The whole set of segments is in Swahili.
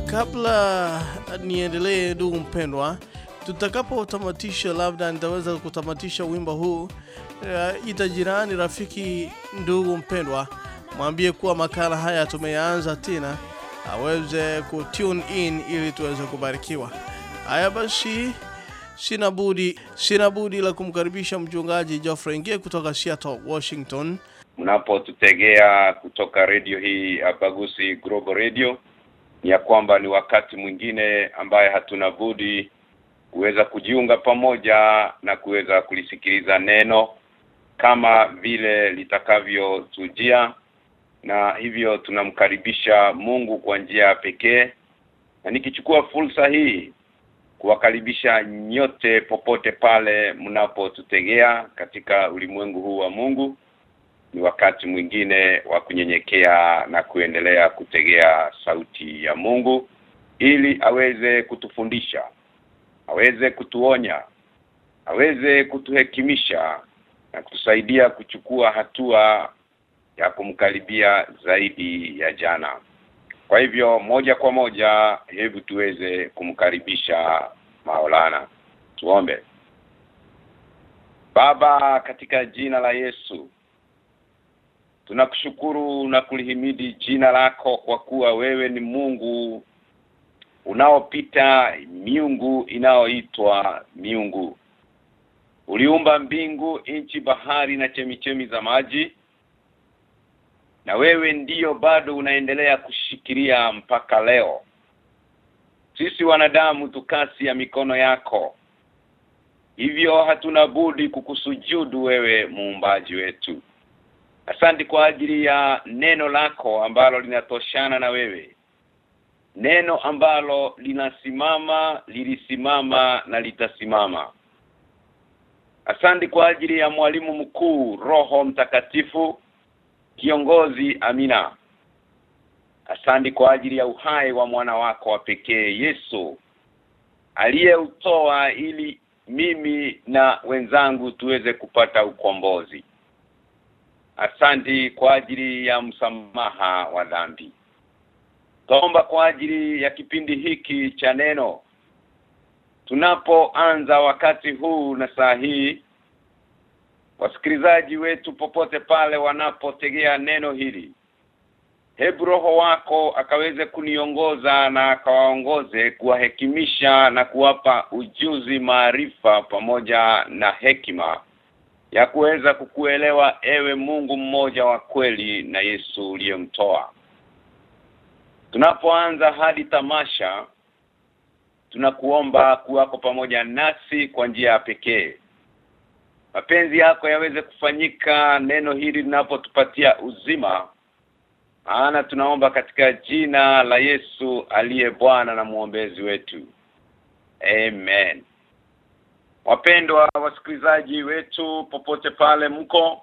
Kabla niendelee ndugu mpendwa, tutakapotamatisha, labda nitaweza kutamatisha wimbo huu. Uh, ita jirani, rafiki, ndugu mpendwa, mwambie kuwa makala haya tumeyaanza tena, aweze ku tune in ili tuweze kubarikiwa. Haya basi, sina budi sina budi la kumkaribisha mchungaji Geoffrey Ngie kutoka Seattle, Washington. mnapotutegea kutoka radio hii Abagusi Global Radio ya kwamba ni wakati mwingine ambaye hatuna budi kuweza kujiunga pamoja na kuweza kulisikiliza neno kama vile litakavyotujia na hivyo tunamkaribisha Mungu kwa njia pekee. Na nikichukua fursa hii kuwakaribisha nyote popote pale mnapotutegea katika ulimwengu huu wa Mungu ni wakati mwingine wa kunyenyekea na kuendelea kutegea sauti ya Mungu ili aweze kutufundisha aweze kutuonya aweze kutuhekimisha na kutusaidia kuchukua hatua ya kumkaribia zaidi ya jana. Kwa hivyo moja kwa moja hebu tuweze kumkaribisha Maulana. Tuombe. Baba katika jina la Yesu Tunakushukuru na kulihimidi jina lako kwa kuwa wewe ni Mungu unaopita miungu inayoitwa miungu. Uliumba mbingu, nchi, bahari na chemichemi za maji. Na wewe ndiyo bado unaendelea kushikilia mpaka leo. Sisi wanadamu tukasi ya mikono yako. Hivyo hatuna budi kukusujudu wewe muumbaji wetu. Asante kwa ajili ya neno lako ambalo linatoshana na wewe. Neno ambalo linasimama, lilisimama na litasimama. Asante kwa ajili ya mwalimu mkuu Roho Mtakatifu kiongozi Amina. Asante kwa ajili ya uhai wa mwana wako wa pekee Yesu aliyeutoa ili mimi na wenzangu tuweze kupata ukombozi. Asante kwa ajili ya msamaha wa dhambi. Tuomba kwa ajili ya kipindi hiki cha neno. Tunapoanza wakati huu na saa hii wasikilizaji wetu popote pale wanapotegea neno hili. Hebu roho wako akaweze kuniongoza na akawaongoze kuwahekimisha na kuwapa ujuzi maarifa pamoja na hekima ya kuweza kukuelewa ewe Mungu mmoja wa kweli na Yesu uliyemtoa. Tunapoanza hadi tamasha tunakuomba kuwako pamoja nasi kwa njia ya pekee. Mapenzi yako yaweze kufanyika neno hili linapotupatia uzima. Maana tunaomba katika jina la Yesu aliye Bwana na muombezi wetu. Amen. Wapendwa wasikilizaji wetu popote pale mko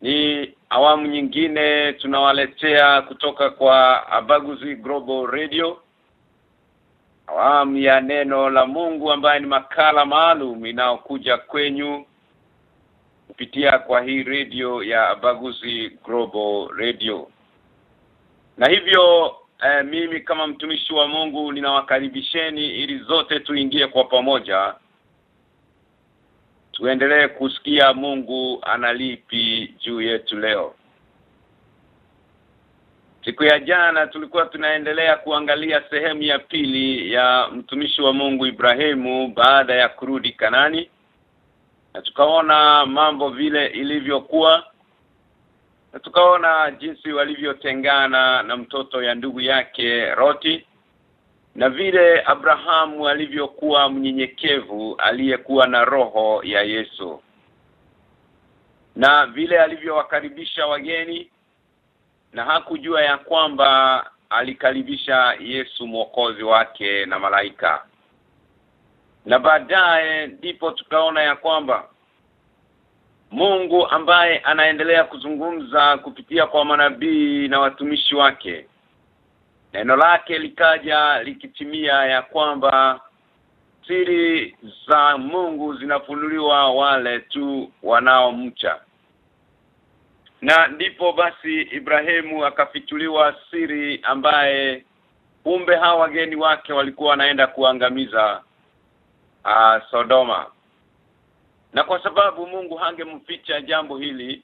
ni awamu nyingine tunawaletea kutoka kwa Abaguzi Global Radio awamu ya neno la Mungu ambaye ni makala maalum inayokuja kwenyu kupitia kwa hii radio ya Abaguzi Global Radio. Na hivyo eh, mimi kama mtumishi wa Mungu ninawakaribisheni ili zote tuingie kwa pamoja tuendelee kusikia Mungu analipi juu yetu leo. Siku ya jana tulikuwa tunaendelea kuangalia sehemu ya pili ya mtumishi wa Mungu Ibrahimu baada ya kurudi Kanani. Na tukaona mambo vile ilivyokuwa na tukaona jinsi walivyotengana na mtoto ya ndugu yake Roti na vile Abrahamu alivyokuwa mnyenyekevu aliyekuwa na roho ya Yesu. Na vile alivyowakaribisha wageni na hakujua ya kwamba alikaribisha Yesu mwokozi wake na malaika. Na baadaye ndipo tukaona ya kwamba Mungu ambaye anaendelea kuzungumza kupitia kwa manabii na watumishi wake neno lake likaja likitimia ya kwamba siri za Mungu zinafunuliwa wale tu wanaomcha. Na ndipo basi Ibrahimu akafichuliwa siri ambaye kumbe hawa wageni wake walikuwa wanaenda kuangamiza uh, Sodoma. Na kwa sababu Mungu hangemficha jambo hili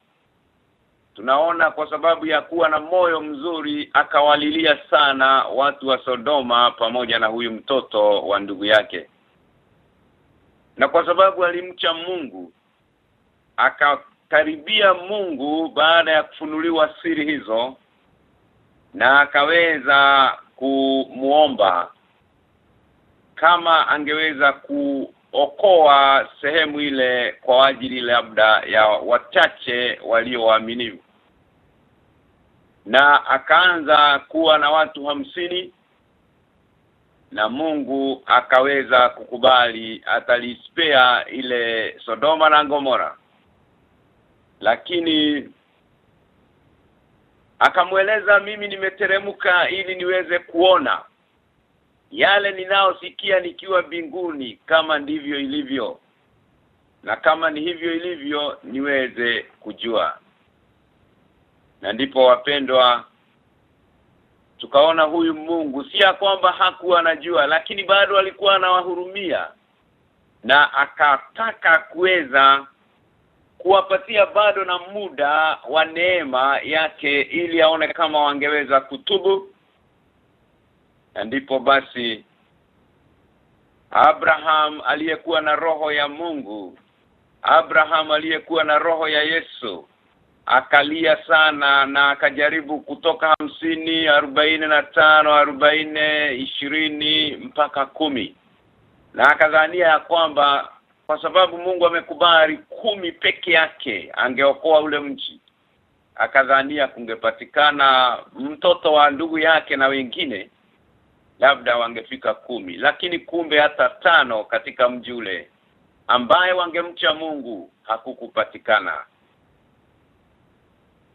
tunaona kwa sababu ya kuwa na moyo mzuri akawalilia sana watu wa Sodoma pamoja na huyu mtoto wa ndugu yake. Na kwa sababu alimcha Mungu akakaribia Mungu baada ya kufunuliwa siri hizo na akaweza kumuomba kama angeweza kuokoa sehemu ile kwa ajili labda ya wachache walioaminifu na akaanza kuwa na watu hamsini na Mungu akaweza kukubali atalispea ile Sodoma na Gomora. Lakini akamweleza mimi nimeteremka ili niweze kuona. Yale ninaosikia nikiwa mbinguni kama ndivyo ilivyo na kama ni hivyo ilivyo niweze kujua na ndipo wapendwa tukaona huyu Mungu si ya kwamba hakuwa anajua lakini bado alikuwa anawahurumia. Na akataka kuweza kuwapatia bado na muda wa neema yake ili aone kama wangeweza kutubu. Na ndipo basi Abraham aliyekuwa na roho ya Mungu Abraham aliyekuwa na roho ya Yesu akalia sana na akajaribu kutoka hamsini arobaini na tano arobaini ishirini mpaka kumi. Na akadhania ya kwamba kwa sababu Mungu amekubali kumi peke yake angeokoa ule mji akadhania kungepatikana mtoto wa ndugu yake na wengine labda wangefika kumi. Lakini kumbe hata tano katika mji ule ambaye wangemcha Mungu hakukupatikana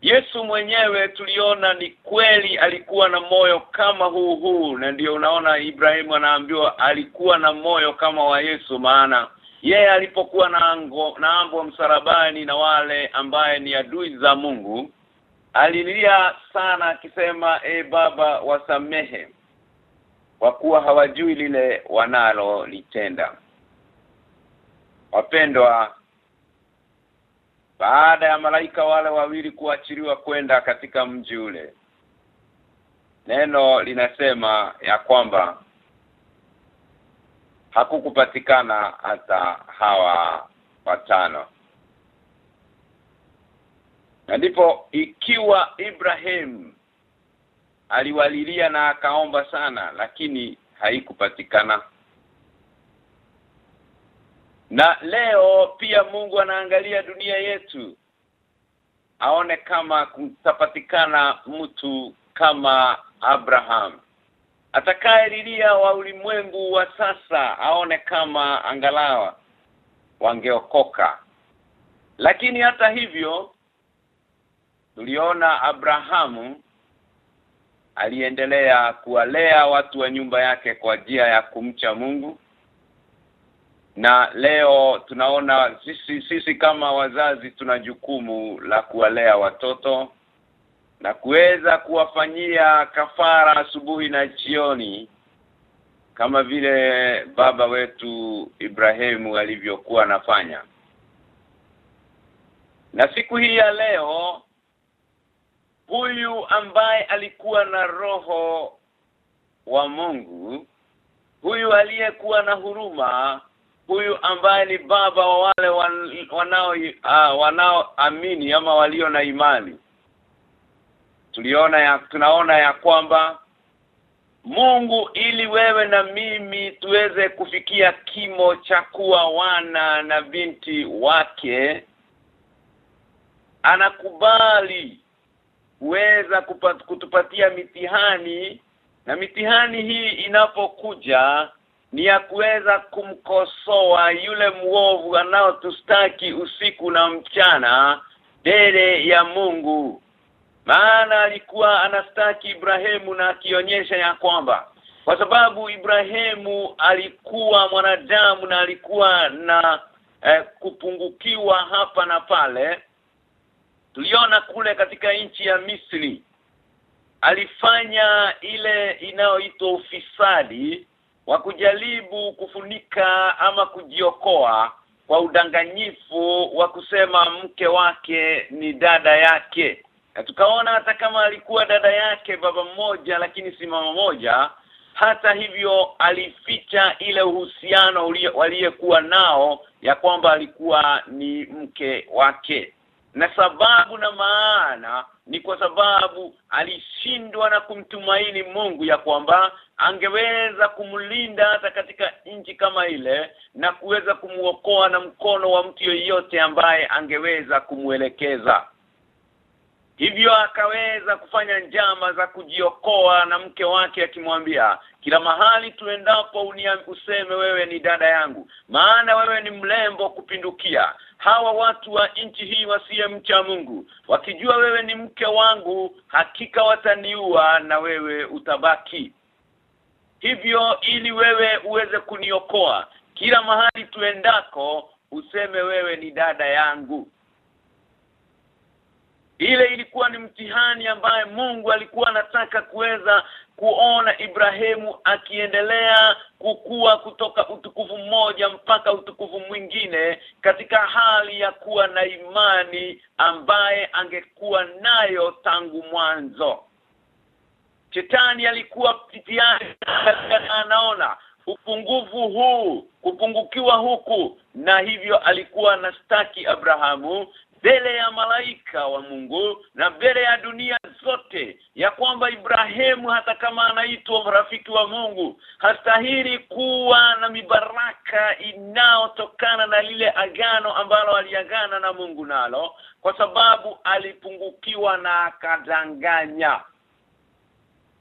Yesu mwenyewe tuliona ni kweli alikuwa na moyo kama huu huu na ndio unaona Ibrahimu anaambiwa alikuwa na moyo kama wa Yesu maana yeye alipokuwa na ango, na ambo msarabani na wale ambaye ni adui za Mungu alilia sana akisema e baba wasamehe kwa kuwa hawajui lile wanalo litenda wapendwa baada ya malaika wale wawili kuachiliwa kwenda katika mji ule. Neno linasema ya kwamba hakukupatikana hata hawa watano. Na ndipo ikiwa Ibrahim aliwalilia na akaomba sana lakini haikupatikana na leo pia Mungu anaangalia dunia yetu. Aone kama kutapatikana mtu kama Abraham. Atakayelilia wa ulimwengu wa sasa aone kama angalawa wangeokoka. Lakini hata hivyo tuliona Abrahamu aliendelea kuwalea watu wa nyumba yake kwa njia ya kumcha Mungu na leo tunaona sisi sisi kama wazazi tuna jukumu la kuwalea watoto na kuweza kuwafanyia kafara asubuhi na jioni kama vile baba wetu Ibrahimu alivyokuwa anafanya. Na siku hii ya leo huyu ambaye alikuwa na roho wa Mungu huyu aliyekuwa na huruma huyu ambaye ni baba wa wale wanao uh, wanaoamini ama walio na imani. Tuliona ya tunaona ya kwamba Mungu ili wewe na mimi tuweze kufikia kimo cha kuwa wana na binti wake anakubali kuweza kutupatia mitihani. Na mitihani hii inapokuja ni ya kuweza kumkosoa yule mwovu anaotustaki usiku na mchana mbele ya Mungu. Maana alikuwa anastaki Ibrahimu na akionyesha ya kwamba kwa sababu Ibrahimu alikuwa mwanadamu na alikuwa na eh, kupungukiwa hapa na pale tuliona kule katika nchi ya Misri alifanya ile inayoitwa ufisadi wa kujaribu kufunika ama kujiokoa kwa udanganyifu wa kusema mke wake ni dada yake. Na tukaona hata kama alikuwa dada yake baba mmoja lakini si mama moja hata hivyo alificha ile uhusiano waliyekuwa nao ya kwamba alikuwa ni mke wake. Na sababu na maana ni kwa sababu alishindwa na kumtumaini Mungu ya kwamba angeweza kumlinda hata katika nchi kama ile na kuweza kumuokoa na mkono wa mtu yeyote ambaye angeweza kumwelekeza. Hivyo akaweza kufanya njama za kujiokoa na mke wake akimwambia kila mahali tuendapo useme wewe ni dada yangu maana wewe ni mlembo kupindukia. Hawa watu wa nchi hii wasiye mcha Mungu wakijua wewe ni mke wangu hakika wataniua na wewe utabaki hivyo ili wewe uweze kuniokoa kila mahali tuendako useme wewe ni dada yangu. Ile ilikuwa ni mtihani ambaye Mungu alikuwa anataka kuweza kuona Ibrahimu akiendelea kukua kutoka utukufu mmoja mpaka utukufu mwingine katika hali ya kuwa na imani ambaye angekuwa nayo tangu mwanzo Shetani alikuwa pitiani anaona upungufu huu kupungukiwa huku na hivyo alikuwa anastaki Abrahamu mbele ya malaika wa Mungu na mbele ya dunia zote ya kwamba Ibrahimu hata kama anaitwa rafiki wa Mungu hastahili kuwa na mibaraka inayotokana na lile agano ambalo aliagana na Mungu nalo kwa sababu alipungukiwa na akadanganya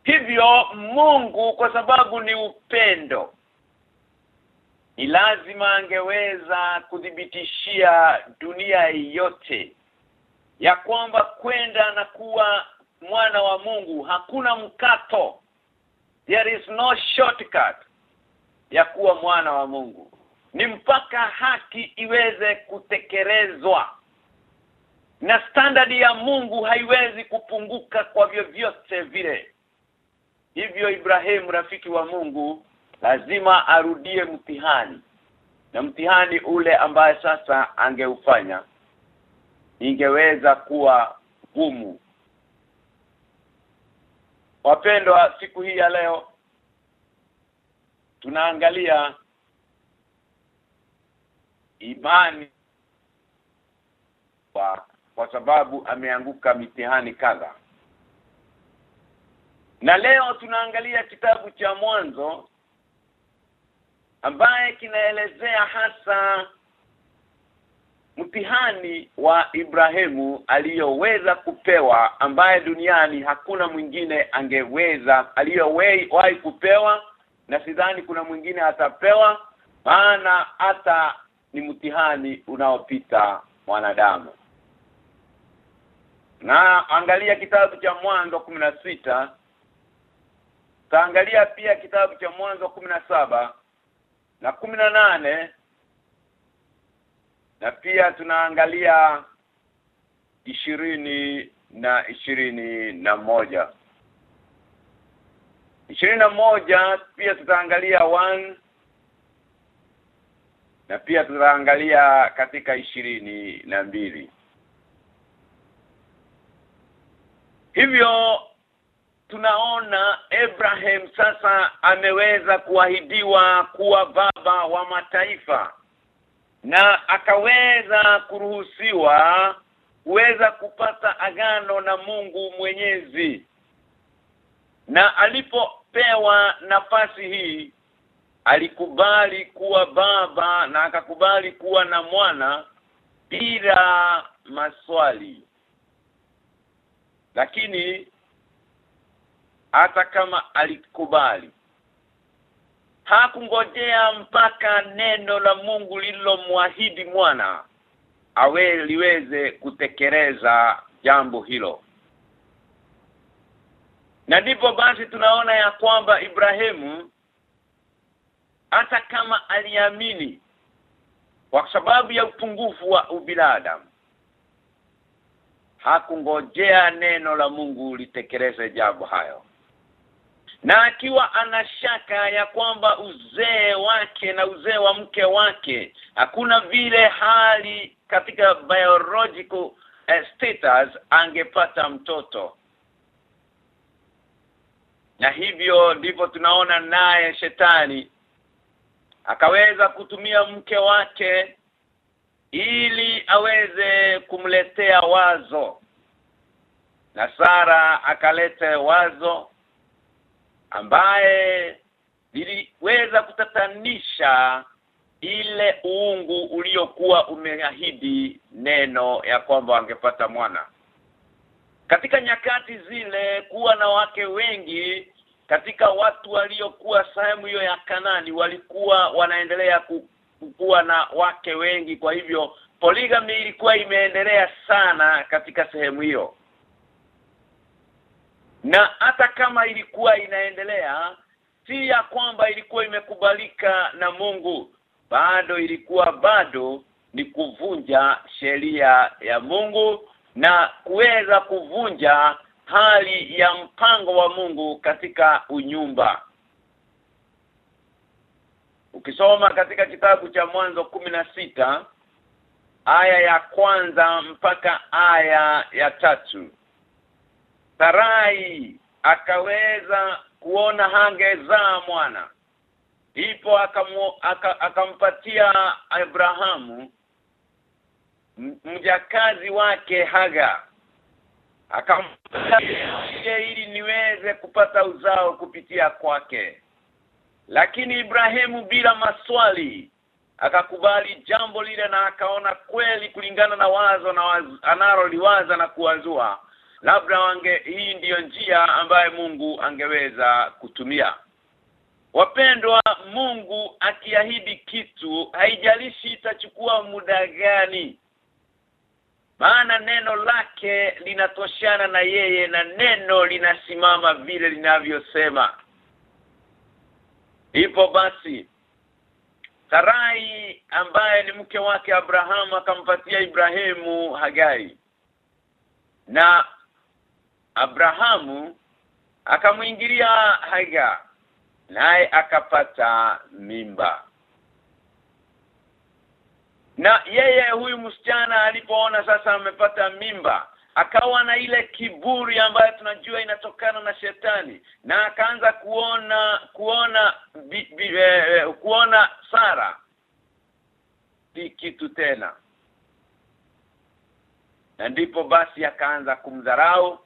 hivyo Mungu kwa sababu ni upendo ni lazima angeweza kudhibitishia dunia yote ya kwamba kwenda na kuwa mwana wa Mungu hakuna mkato. There is no shortcut ya kuwa mwana wa Mungu. Ni mpaka haki iweze kutekelezwa. Na standard ya Mungu haiwezi kupunguka kwa vyovyote vile hivyo Ibrahimu rafiki wa Mungu lazima arudie mtihani. Na mtihani ule ambaye sasa angeufanya ingeweza kuwa gumu. Wapendwa siku hii ya leo tunaangalia imani kwa, kwa sababu ameanguka mitihani kadha na leo tunaangalia kitabu cha mwanzo ambaye kinaelezea hasa mtihani wa Ibrahimu aliyoweza kupewa ambaye duniani hakuna mwingine angeweza aliyowahi kupewa na sidhani kuna mwingine atapewa maana hata ni mtihani unaopita mwanadamu. Na angalia kitabu cha mwanzo sita taangalia pia kitabu cha mwanzo saba na kumi na nane na pia tunaangalia ishirini na ishirini na moja. Ishirini na moja pia tutaangalia one na pia tutaangalia katika ishirini na mbili. Hivyo tunaona Abraham sasa ameweza kuahidiwa kuwa baba wa mataifa. Na akaweza kuruhusiwa kuweza kupata agano na Mungu Mwenyezi. Na alipopewa nafasi hii alikubali kuwa baba na akakubali kuwa na mwana bila maswali. Lakini hata kama alikubali. Hakungojea mpaka neno la Mungu lililomwahidi mwana awe liweze kutekeleza jambo hilo. Na ndipo basi tunaona ya kwamba Ibrahimu hata kama aliamini kwa sababu ya upungufu wa ubinadamu hakungojea neno la Mungu litekeleze jambo hayo na akiwa ana shaka ya kwamba uzee wake na uzee wa mke wake hakuna vile hali katika biological eh, status angepata mtoto. Na hivyo ndivyo tunaona naye shetani akaweza kutumia mke wake ili aweze kumletea wazo. Na Sara akaleta wazo ambaye liliweza kutatanisha ile uungu uliokuwa umeahidi neno ya kwamba wangepata mwana. Katika nyakati zile kuwa na wake wengi katika watu waliokuwa sehemu hiyo ya Kanani walikuwa wanaendelea kuwa na wake wengi. Kwa hivyo polygamy ilikuwa imeendelea sana katika sehemu hiyo na hata kama ilikuwa inaendelea si ya kwamba ilikuwa imekubalika na Mungu bado ilikuwa bado ni kuvunja sheria ya Mungu na kuweza kuvunja hali ya mpango wa Mungu katika unyumba. Ukisoma katika kitabu cha mwanzo sita aya ya kwanza mpaka aya ya tatu Sarai akaweza kuona hangezaa mwana. Ipo akamu, aka, akampatia Abrahamu mjakazi wake Haga akampatia ili niweze kupata uzao kupitia kwake. Lakini Ibrahimu bila maswali akakubali jambo lile na akaona kweli kulingana na wazo na waz, analoliwaza na kuwazua labda wange hii ndiyo njia ambaye Mungu angeweza kutumia. Wapendwa Mungu akiahidi kitu haijalishi itachukua muda gani. Maana neno lake linatoshana na yeye na neno linasimama vile linavyosema. Ipo basi Sarai ambaye ni mke wake Abrahamu akampatia Ibrahimu Hagai. Na Abrahamu akamwingilia Haga naye akapata mimba. Na yeye huyu msichana alipoona sasa amepata mimba akawa na ile kiburi ambayo tunajua inatokana na shetani na akaanza kuona kuona bi, bi, eh, kuona Sara. Si kitu tena. Na ndipo basi akaanza kumdharau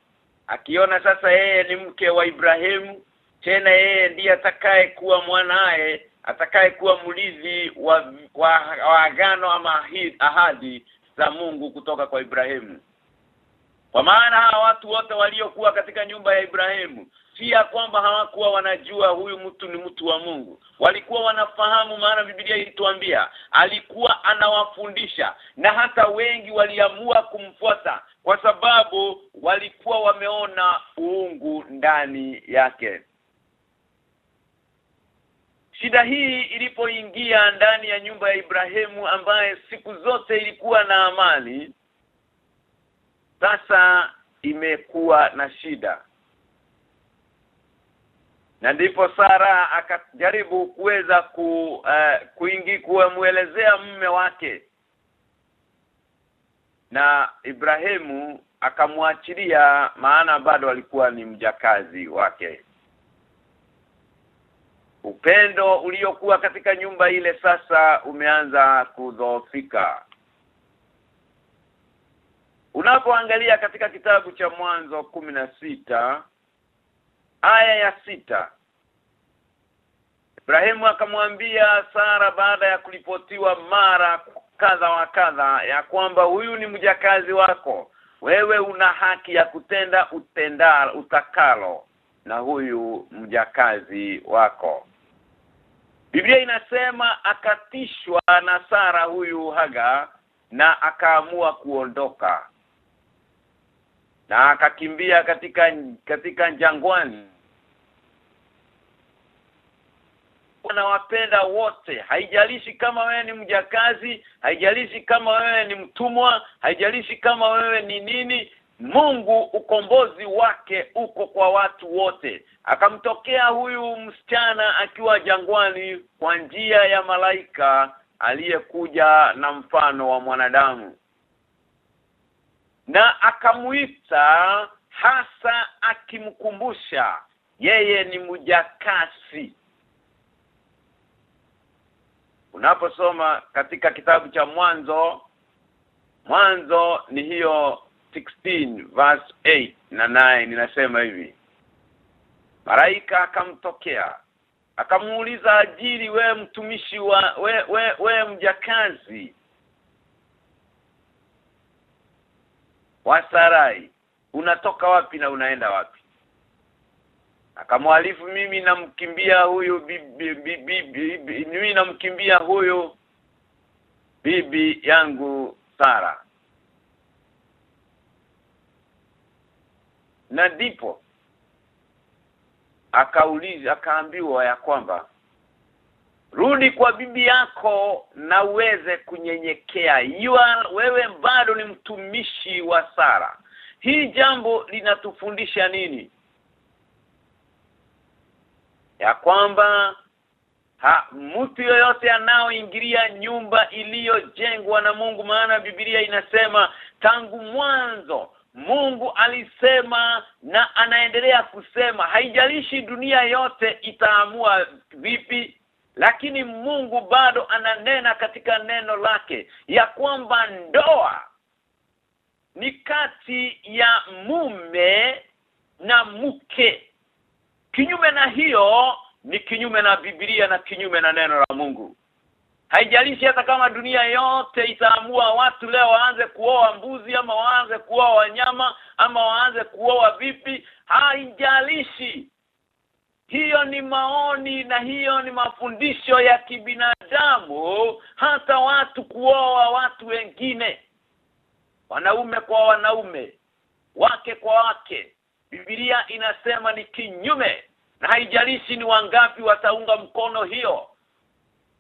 akiona sasa yeye ni mke wa Ibrahimu tena yeye ndiye atakaye kuwa mwanaye atakaye kuwa mlizi wa, wa, wa agano ama ahadi za Mungu kutoka kwa Ibrahimu kwa maana hawa watu wote waliokuwa katika nyumba ya Ibrahimu si ya kwamba hawakuwa wanajua huyu mtu ni mtu wa Mungu. Walikuwa wanafahamu maana Biblia ilituambia alikuwa anawafundisha na hata wengi waliamua kumfuata kwa sababu walikuwa wameona uungu ndani yake. Shida hii ilipoingia ndani ya nyumba ya Ibrahimu ambaye siku zote ilikuwa na amani sasa imekuwa na shida. Na ndipo Sara akajaribu kuweza ku uh, kuingi kuamuelezea mume wake. Na Ibrahimu akamwachilia maana bado alikuwa ni mjakazi wake. Upendo uliokuwa katika nyumba ile sasa umeanza kudhoofika Unapoangalia katika kitabu cha mwanzo sita aya ya sita Ibrahimu akamwambia Sara baada ya kulipotiwa mara kadha wa kadha ya kwamba huyu ni mjakazi wako. Wewe una haki ya kutenda utenda utakalo na huyu mjakazi wako. Biblia inasema akatishwa na Sara huyu Haga na akaamua kuondoka na akakimbia katika katika jangwani. Wanawapenda wote. Haijalishi kama wewe ni mjakazi haijalishi kama wewe ni mtumwa haijalishi kama wewe ni nini Mungu ukombozi wake uko kwa watu wote. Akamtokea huyu msichana akiwa jangwani kwa njia ya malaika aliyekuja na mfano wa mwanadamu na akamuita hasa akimkumbusha yeye ni mjakasi unaposoma katika kitabu cha mwanzo mwanzo ni hiyo 16 verse 8 na 9 inasema hivi. Malaika akamtokea akamuuliza ajili we mtumishi wa we, we, we mjakazi wa Sarai unatoka wapi na unaenda wapi? Akamwalifu mimi namkimbia huyo bibi, bibi, bibi, mimi namkimbia huyo bibi yangu Sara. Na ndipo akauliza akaambiwa ya kwamba rudi kwa bibi yako na uweze kunyenyekea. Yua, wewe bado ni mtumishi wa Sara. Hii jambo linatufundisha nini? Ya kwamba ha, mtu yoyote anaoingilia nyumba iliyojengwa na Mungu maana Biblia inasema tangu mwanzo Mungu alisema na anaendelea kusema haijalishi dunia yote itaamua vipi lakini Mungu bado ananena katika neno lake ya kwamba ndoa ni kati ya mume na mke. Kinyume na hiyo ni kinyume na Biblia na kinyume na neno la Mungu. Haijalishi hata kama dunia yote itaamua watu leo waanze kuoa mbuzi ama waanze kuoa wanyama ama waanze kuoa vipi haijalishi hiyo ni maoni na hiyo ni mafundisho ya kibinadamu hata watu kuoa watu wengine. Wanaume kwa wanaume wake kwa wake. Biblia inasema ni kinyume na haijalishi ni wangapi wataunga mkono hiyo.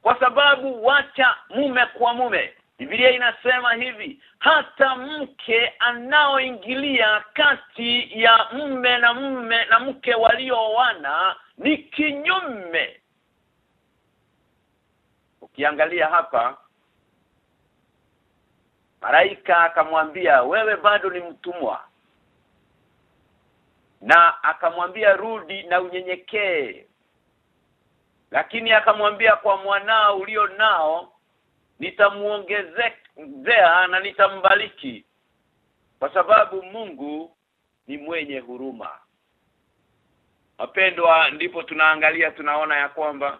Kwa sababu wacha mume kwa mume Biblia inasema hivi hata mke anaoingilia kati ya mme na mume na mke walioana ni kinyume. Ukiangalia hapa Malaika akamwambia wewe bado ni mtumwa. Na akamwambia rudi na unyenyekee. Lakini akamwambia kwa mwanao ulio nao nitamuongezea na nitambariki kwa sababu Mungu ni mwenye huruma. Wapendwa ndipo tunaangalia tunaona ya kwamba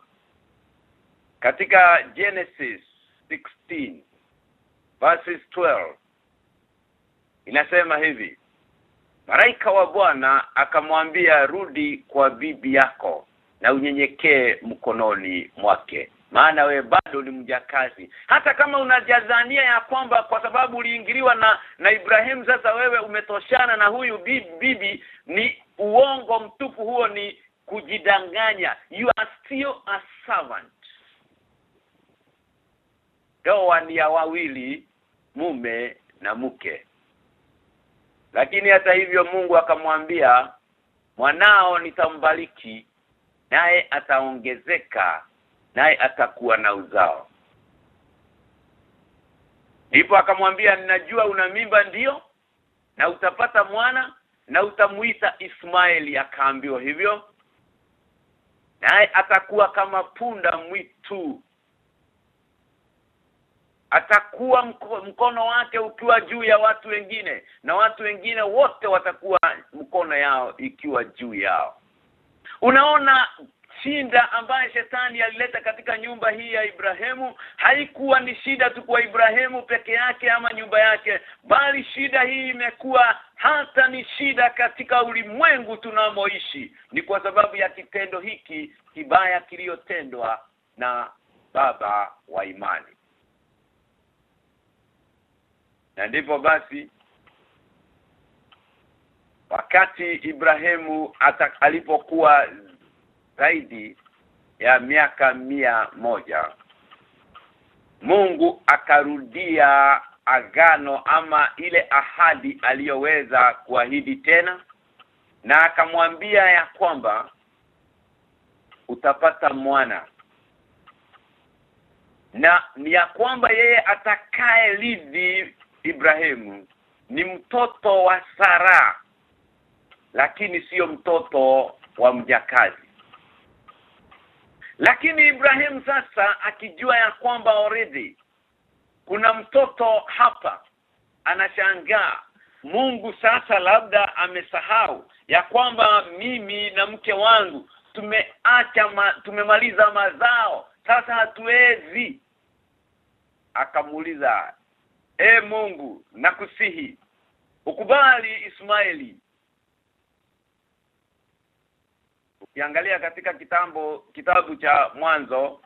katika Genesis 16 verses 12 inasema hivi Malaika wa Bwana akamwambia rudi kwa bibi yako na unyenyekee mkononi mwake maana we bado ni mjakazi. Hata kama unajazania ya kwamba kwa sababu uliingiliwa na na Ibrahim sasa wewe umetoshana na huyu bibi, bibi ni uongo mtupu huo ni kujidanganya. You are still a servant. Ndoa ni ya wawili mume na mke. Lakini hata hivyo Mungu akamwambia mwanao nitambariki naye ataongezeka naye atakuwa na uzao. Ndipo akamwambia ninajua una mimba ndiyo na utapata mwana na utamuita Ismaeli. Akaambiwa hivyo naye atakuwa kama punda mwitu. Atakuwa mko, mkono wake ukiwa juu ya watu wengine na watu wengine wote watakuwa mkono yao ikiwa juu yao. Unaona shinda ambaye shetani alileta katika nyumba hii ya Ibrahimu. Haikuwa ni shida tu kwa Ibrahimu peke yake ama nyumba yake bali shida hii imekuwa hata ni shida katika ulimwengu tunamoishi. Ni kwa sababu ya kitendo hiki kibaya kiliyotendwa na baba wa imani. Na ndipo basi wakati Ibrahimu alipokuwa zaidi ya miaka mia moja. Mungu akarudia agano ama ile ahadi aliyoweza kuahidi tena na akamwambia ya kwamba utapata mwana na ni ya kwamba yeye atakaye lidhi Ibrahimu ni mtoto wa Sara lakini sio mtoto wa mjakazi lakini Ibrahim sasa akijua ya kwamba already kuna mtoto hapa anashangaa. Mungu sasa labda amesahau ya kwamba mimi na mke wangu tumeacha ma, tumemaliza mazao. Sasa hatuwezi. Akamuuliza e Mungu nakusihi ukubali Ismaili Ukiangalia katika kitambo kitabu cha mwanzo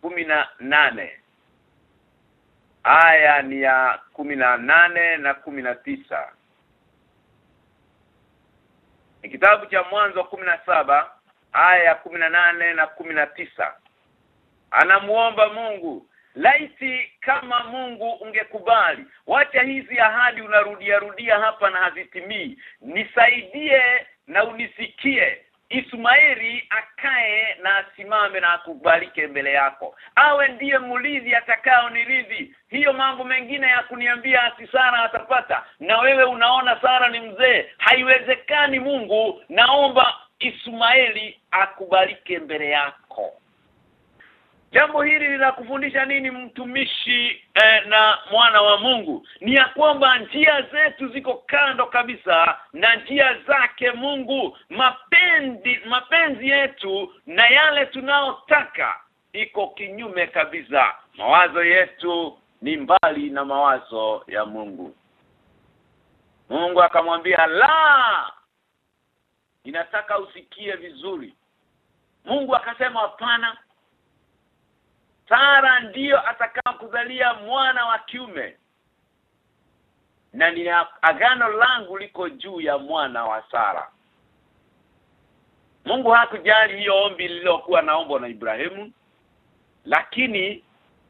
kumi na nane. Aya ni ya kumi na nane na kumi na tisa. Ni kitabu cha mwanzo kumi na saba aya ya kumi na nane na kumi na tisa. Anamuomba Mungu laiti kama Mungu ungekubali wacha hizi ahadi unarudia rudia hapa na hazitimii. Nisaidie na unisikie ismaeli akae na asimame na akubalike mbele yako. Awe ndiye mulizi atakao niridhi hiyo mambo mengine ya kuniambia ati Sara atapata na wewe unaona Sara ni mzee haiwezekani Mungu. Naomba ismaeli akubalike mbele yako Jambo hili linakufundisha nini mtumishi eh, na mwana wa Mungu? Ni ya kwamba njia zetu ziko kando kabisa na njia zake Mungu. Mapendi mapenzi yetu na yale tunayotaka iko kinyume kabisa. Mawazo yetu ni mbali na mawazo ya Mungu. Mungu akamwambia la inataka usikie vizuri. Mungu akasema hapana Sara ndiyo atakao kuzalia mwana wa kiume. Na ni agano langu liko juu ya mwana wa Sara. Mungu hakujali hiyo ombi lililokuwa naomba na Ibrahimu lakini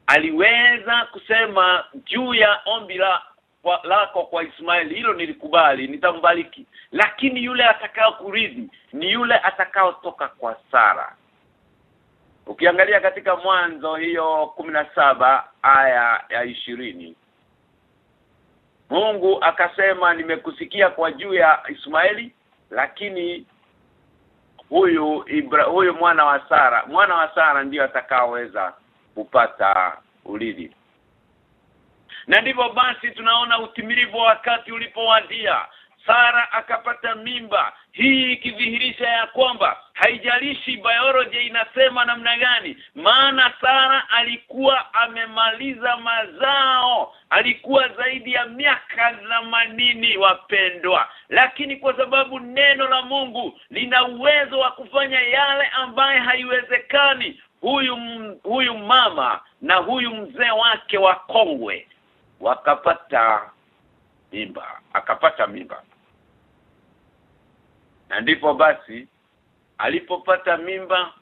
aliweza kusema juu ya ombi la kwa, lako kwa Ismaili hilo nilikubali nitambariki. Lakini yule atakao kuridhi ni yule atakao toka kwa Sara Ukiangalia katika mwanzo hiyo saba aya ya ishirini Mungu akasema nimekusikia kwa juu ya ismaeli lakini huyu Ibra, huyu mwana wa Sara mwana wa Sara ndiyo atakaoweza kupata ulidi na ndivyo basi tunaona utimilivu wa wakati ulipowadia Sara akapata mimba. Hii ikidhihirisha ya kwamba haijalishi biology inasema namna gani maana Sara alikuwa amemaliza mazao. Alikuwa zaidi ya miaka themanini wapendwa. Lakini kwa sababu neno la Mungu lina uwezo wa kufanya yale ambaye haiwezekani huyu huyu mama na huyu mzee wake wakongwe wakapata mimba akapata mimba na ndipo basi alipopata mimba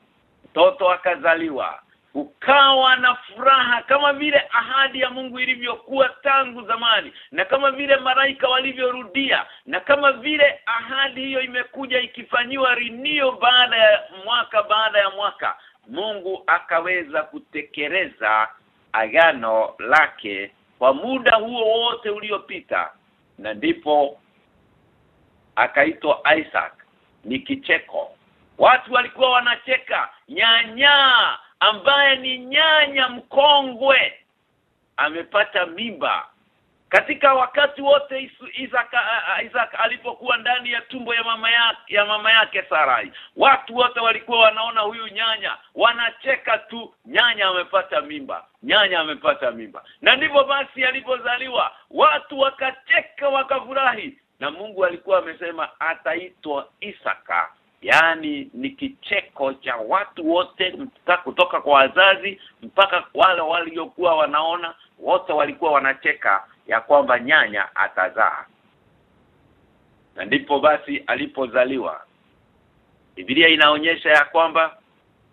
mtoto akazaliwa ukawa na furaha kama vile ahadi ya Mungu ilivyokuwa tangu zamani na kama vile maraika walivyorudia na kama vile ahadi hiyo imekuja ikifanyiwa rinio baada ya mwaka baada ya mwaka Mungu akaweza kutekeleza agano lake kwa muda huo wote uliopita. Na ndipo akaitwa Isaac ni kicheko. Watu walikuwa wanacheka nyanya ambaye ni nyanya mkongwe amepata mimba. Katika wakati wote Isaac, Isaac alipokuwa ndani ya tumbo ya mama yake ya mama yake Sarai watu wote walikuwa wanaona huyu nyanya wanacheka tu nyanya amepata mimba nyanya amepata mimba. Na ndivyo basi alipozaliwa watu wakacheka wakafurahi na Mungu alikuwa amesema ataitwa Isaka yaani ni kicheko cha watu wote kutoka kwa wazazi mpaka wale waliokuwa wanaona wote walikuwa wanacheka ya kwamba nyanya atazaa. Na ndipo basi alipozaliwa. Biblia inaonyesha ya kwamba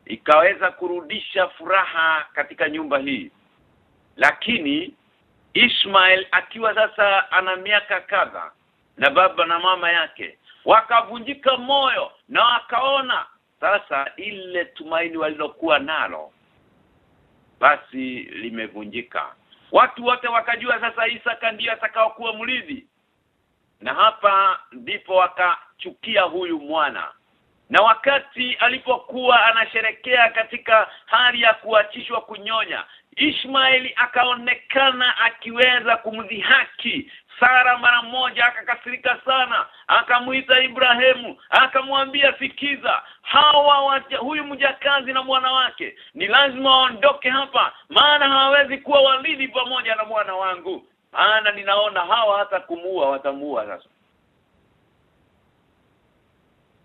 ikaweza kurudisha furaha katika nyumba hii. Lakini Ishmael akiwa sasa ana miaka kadha na baba na mama yake. Wakavunjika moyo na wakaona sasa ile tumaini walilokuwa nalo basi limevunjika. Watu wote wakajua sasa Isaka ndiye atakaokuwa mlizi na hapa ndipo wakachukia huyu mwana. Na wakati alipokuwa anasherekea katika hali ya kuachishwa kunyonya Ishmaeli akaonekana akiweza kumdhihaki. Sara mara moja akakasirika sana akamuita Ibrahimu akamwambia sikiza hawa watia, huyu mjakazi na mwana wake ni lazima waondoke hapa maana hawawezi kuwa walidi pamoja na mwana wangu. Maana ninaona hawa hata kumuua watamuua sasa.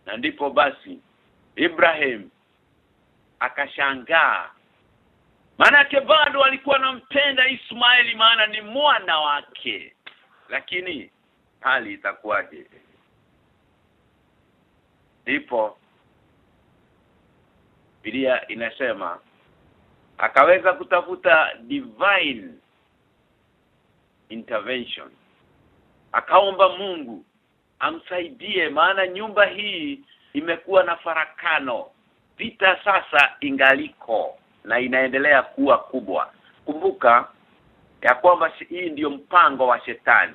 Na ndipo basi Ibrahim akashangaa Maanake bado alikuwa anampenda Ismaili maana ni mwana wake. Lakini hali itakuwaje? Ndipo Biblia inasema akaweza kutafuta divine intervention. Akaomba Mungu amsaidie maana nyumba hii imekuwa na farakano. Vita sasa ingaliko na inaendelea kuwa kubwa. Kumbuka ya kwamba hii ndiyo mpango wa shetani.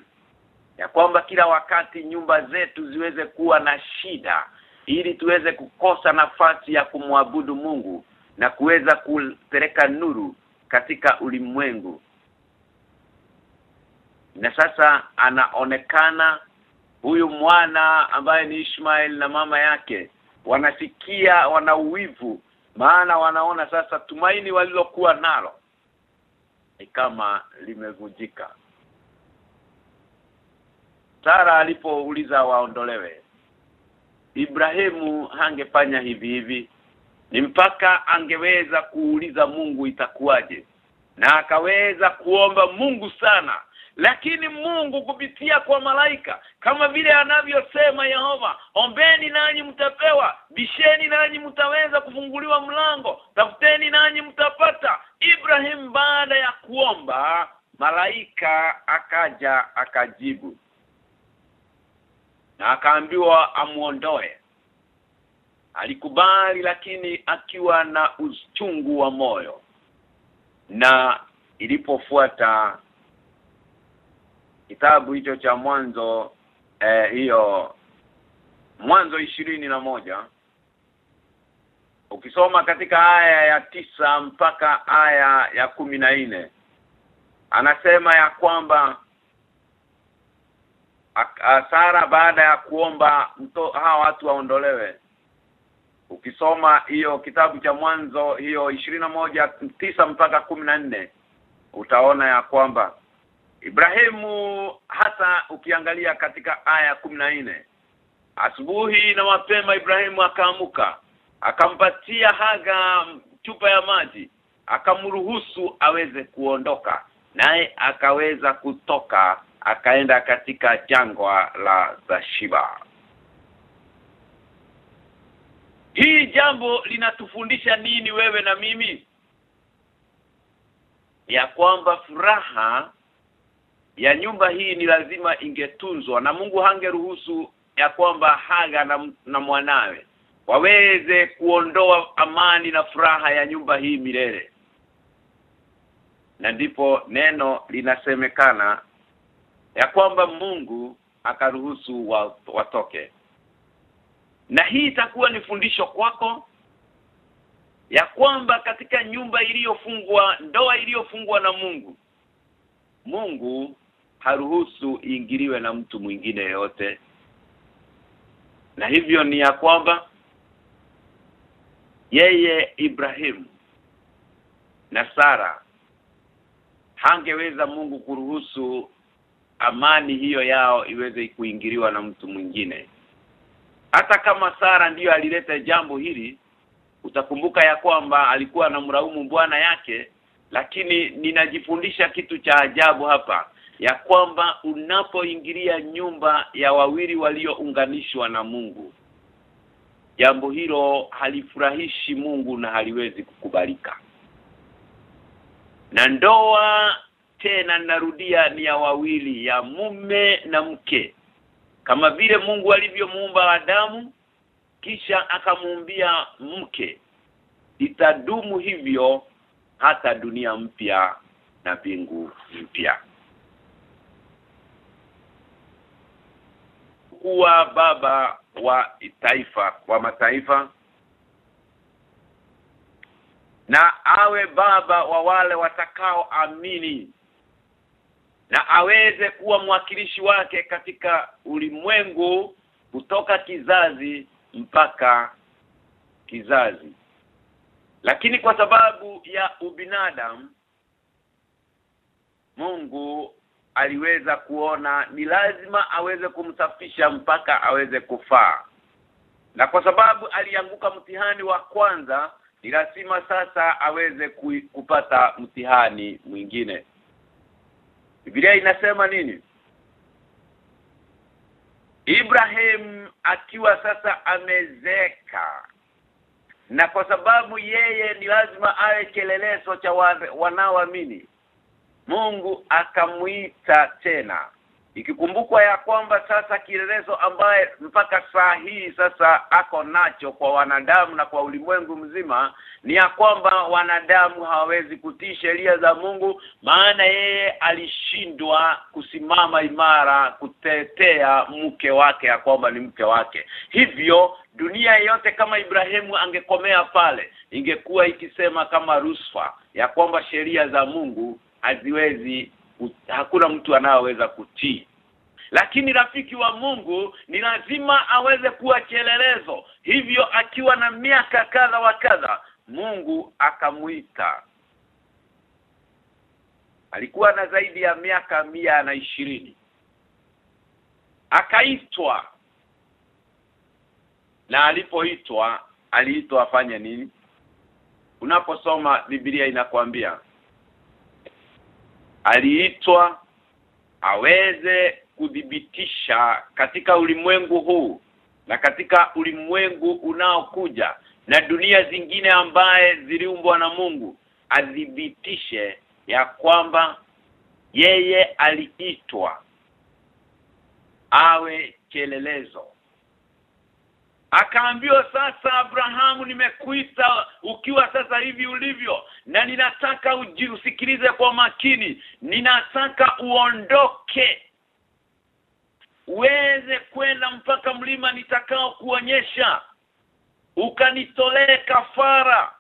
Ya kwamba kila wakati nyumba zetu ziweze kuwa na shida ili tuweze kukosa nafasi ya kumwabudu Mungu na kuweza kupeleka nuru katika ulimwengu. Na sasa anaonekana huyu mwana ambaye ni Ishmael na mama yake wanasikia wana uwivu maana wanaona sasa tumaini walilokuwa nalo ni kama limevunjika. Sara alipouliza waondolewe Ibrahimu hangefanya hivi hivi? Ni mpaka angeweza kuuliza Mungu itakuwaje? Na akaweza kuomba Mungu sana lakini Mungu kupitia kwa malaika kama vile anavyosema Yehova ombeni nanyi mtapewa bisheni nanyi mtaweza kufunguliwa mlango tafuteni nanyi mtapata. Ibrahim baada ya kuomba malaika akaja akajibu. Na akaambiwa amuondoe alikubali lakini akiwa na uchungu wa moyo. Na ilipofuata kitabu hicho cha mwanzo eh, hiyo mwanzo ishirini na moja. Ukisoma katika aya ya tisa mpaka aya ya kumi na nne anasema ya kwamba Sara baada ya kuomba mto, hawa watu waondolewe. Ukisoma hiyo kitabu cha mwanzo hiyo ishirini na moja tisa mpaka kumi na nne utaona ya kwamba Ibrahimu hata ukiangalia katika aya nne asubuhi na mapema Ibrahimu akaamuka akampatia Haga chupa ya maji akamruhusu aweze kuondoka naye akaweza kutoka akaenda katika jangwa la Zashiba Hii jambo linatufundisha nini wewe na mimi? Ya kwamba furaha ya nyumba hii ni lazima ingetunzwa na Mungu hangeruhusu ya kwamba Haga na, na mwanawe waweze kuondoa amani na furaha ya nyumba hii milele. Na ndipo neno linasemekana ya kwamba Mungu akaruhusu watoke. Na hii itakuwa ni fundisho kwako ya kwamba katika nyumba iliyofungwa ndoa iliyofungwa na Mungu Mungu haruhusu iingiliwe na mtu mwingine yote na hivyo ni ya kwamba yeye Ibrahim na Sara hangeweza Mungu kuruhusu amani hiyo yao iweze kuingiliwa na mtu mwingine. Hata kama Sara ndiyo alileta jambo hili utakumbuka ya kwamba alikuwa anamraumu bwana yake lakini ninajifundisha kitu cha ajabu hapa ya kwamba unapoingilia nyumba ya wawili waliounganishwa na Mungu jambo hilo halifurahishi Mungu na haliwezi kukubalika. Na ndoa tena narudia ni ya wawili ya mume na mke. Kama vile Mungu alivyomuumba Adamu kisha akamuumbia mke itadumu hivyo hata dunia mpya na mbingu mpya kuwa baba wa taifa wa mataifa na awe baba wa wale watakao amini na aweze kuwa mwakilishi wake katika ulimwengu kutoka kizazi mpaka kizazi. Lakini kwa sababu ya ubinadamu Mungu aliweza kuona ni lazima aweze kumsafisha mpaka aweze kufaa. Na kwa sababu alianguka mtihani wa kwanza ni lazima sasa aweze kupata mtihani mwingine. Biblia inasema nini? Ibrahim akiwa sasa amezeka na kwa sababu yeye ni lazima awe kielelezo cha wanaoamini Mungu akamuita tena. Ikikumbukwa ya kwamba sasa kielelezo ambaye mpaka saa hii sasa ako nacho kwa wanadamu na kwa ulimwengu mzima ni ya kwamba wanadamu hawawezi kutii sheria za Mungu maana yeye alishindwa kusimama imara kutetea mke wake ya kwamba ni mke wake. Hivyo dunia yote kama Ibrahimu angekomea pale ingekuwa ikisema kama rusfa ya kwamba sheria za Mungu haziwezi hakuna mtu anayeweza kutii. Lakini rafiki wa Mungu ni lazima aweze kuwa kielelezo. Hivyo akiwa na miaka kadha wa kadha Mungu akamuita alikuwa na zaidi ya miaka mia na ishirini. Akaitwa. Na alipoitwa aliitwa afanye nini? Unaposoma Biblia inakwambia aliitwa aweze kudhibitisha katika ulimwengu huu na katika ulimwengu unaokuja na dunia zingine ambaye ziliumbwa na Mungu adhibitishe ya kwamba yeye aliitwa awe kielelezo akaambiwa sasa Abrahamu nimekuita ukiwa sasa hivi ulivyo na ninataka usikilize kwa makini. Ninataka uondoke. Uweze kwenda mpaka mlima nitakao kuonyesha ukanitolee kafara.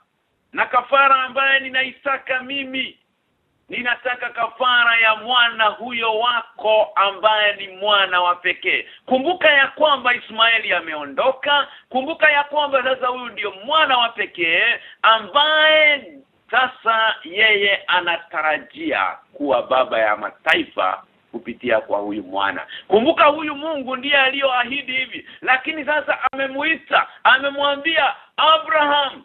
Na kafara ambaye ninaitaka mimi ninataka kafara ya mwana huyo wako ambaye ni mwana wa pekee. Kumbuka ya kwamba Ismaeli ameondoka. Kumbuka ya kwamba sasa huyu ndio mwana wa pekee ambaye sasa yeye anatarajia kuwa baba ya mataifa kupitia kwa huyu mwana. Kumbuka huyu Mungu ndiye aliyoahidi hivi lakini sasa amemuita amemwambia Abraham.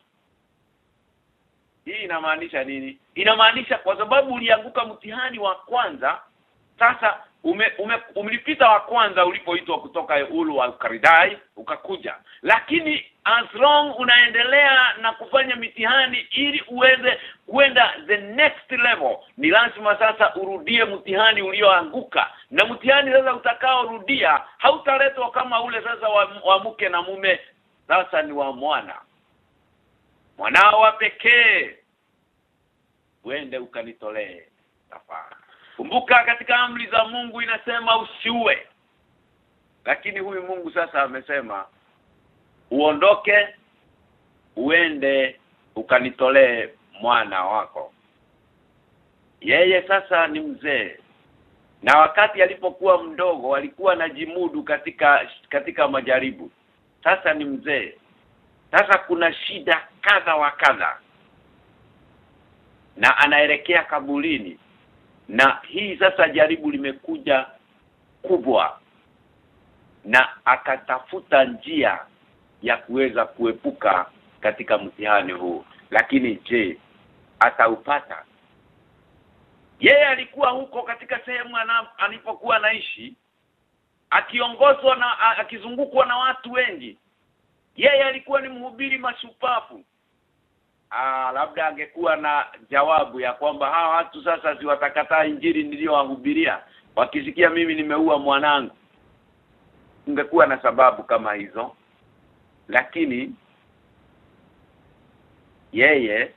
Hii inamaanisha nini inamaanisha kwa sababu ulianguka mtihani wa kwanza sasa ume, ume umlipita wa kwanza ulipoitwa kutoka ulu wa Karidai ukakuja. Lakini as long unaendelea na kufanya mitihani ili uweze kwenda the next level ni lazima sasa urudie mtihani ulioanguka. Na mtihani sasa utakaorudia hautaletwa kama ule sasa wa, wa mke na mume. Sasa ni wa mwana. Mwanao wa pekee uende ukanitolee kafara kumbuka katika amri za Mungu inasema usiue. Lakini huyu Mungu sasa amesema uondoke uende ukanitolee mwana wako. Yeye sasa ni mzee. Na wakati alipokuwa mdogo alikuwa anajimudu katika katika majaribu. Sasa ni mzee. Sasa kuna shida kadha wa kadha na anaelekea kabulini. Na hii sasa jaribu limekuja kubwa na akatafuta njia ya kuweza kuepuka katika mtihani huu. Lakini je ataupata? Yeye alikuwa huko katika sehemu alipokuwa anaishi akiongozwa na akizungukwa na watu wengi. Yeye alikuwa ni mhubiri mashupavu aa, labda angekuwa na jawabu ya kwamba hawa watu sasa ziwatakataa injili niliyowahubiria. Wakisikia mimi nimeua mwanangu ungekuwa na sababu kama hizo. Lakini yeye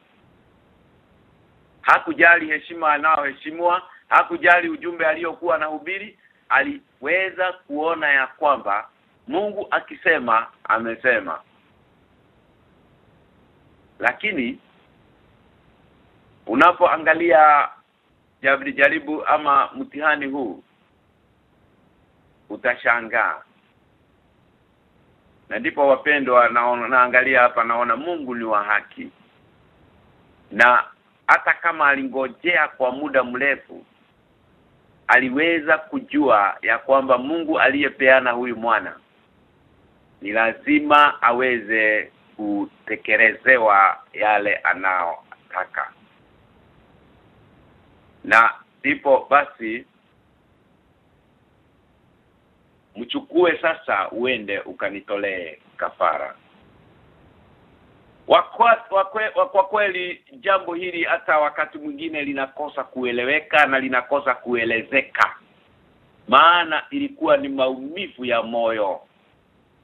hakujali heshima anaoheshimiwa hakujali ujumbe aliyokuwa anahubiri. Aliweza kuona ya kwamba Mungu akisema amesema lakini unapoangalia jaribu ama mtihani huu utashangaa. Na ndipo wapendwa naona naangalia hapa naona Mungu ni wa haki. Na hata kama alingojea kwa muda mrefu aliweza kujua ya kwamba Mungu aliyepeana huyu mwana ni lazima aweze kutekelezewa yale anaotaka. Na ndipo basi mchukue sasa uende ukanitolee kafara. Kwa kweli jambo hili hata wakati mwingine linakosa kueleweka na linakosa kuelezeka. Maana ilikuwa ni maumivu ya moyo.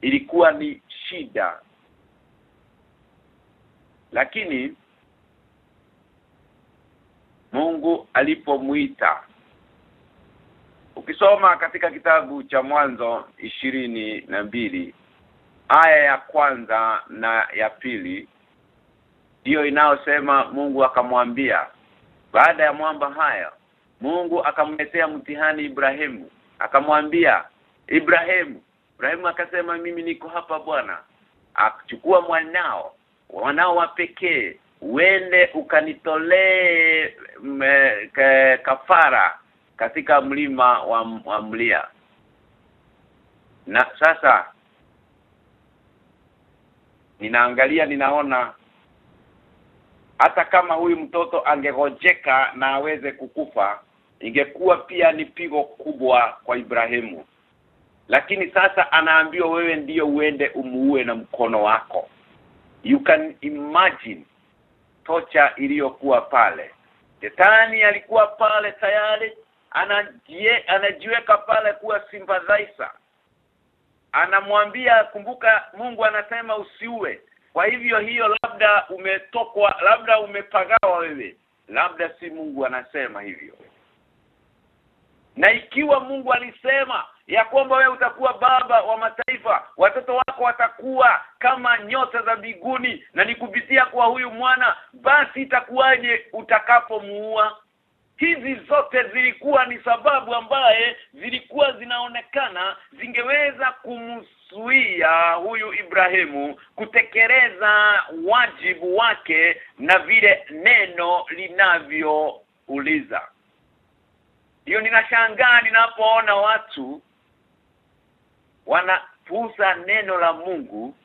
Ilikuwa ni shida lakini Mungu alipomuita Ukisoma katika kitabu cha mwanzo ishirini na mbili aya ya kwanza na ya pili ndiyo inayosema Mungu akamwambia. Baada ya mwamba haya Mungu akamletea mtihani Ibrahimu. Akamwambia Ibrahimu Ibrahimu akasema mimi niko hapa bwana. Akachukua mwanao mwanao wa pekee uende ukanitolee kafara katika mlima wa, wa mlia. Na sasa ninaangalia ninaona hata kama huyu mtoto angegojeka na aweze kukufa ingekuwa pia ni pigo kubwa kwa Ibrahimu. Lakini sasa anaambiwa wewe ndiyo uende umuue na mkono wako you can imagine tocha iliyokuwa pale. Shetani alikuwa pale tayari anajie, anajiweka pale kuwa sympathizer. Anamwambia kumbuka Mungu anasema usiue. Kwa hivyo hiyo labda umetokwa labda umepagawa wewe. Labda si Mungu anasema hivyo na ikiwa Mungu alisema ya kwamba wewe utakuwa baba wa mataifa watoto wako watakuwa kama nyota za biguni na ni kupitia kwa huyu mwana basi itakuwaje utakapomuua? Hizi zote zilikuwa ni sababu ambaye zilikuwa zinaonekana zingeweza kumzuia huyu Ibrahimu kutekeleza wajibu wake na vile neno linavyouliza hiyo ninashangaa ninapoona watu wanapuza neno la Mungu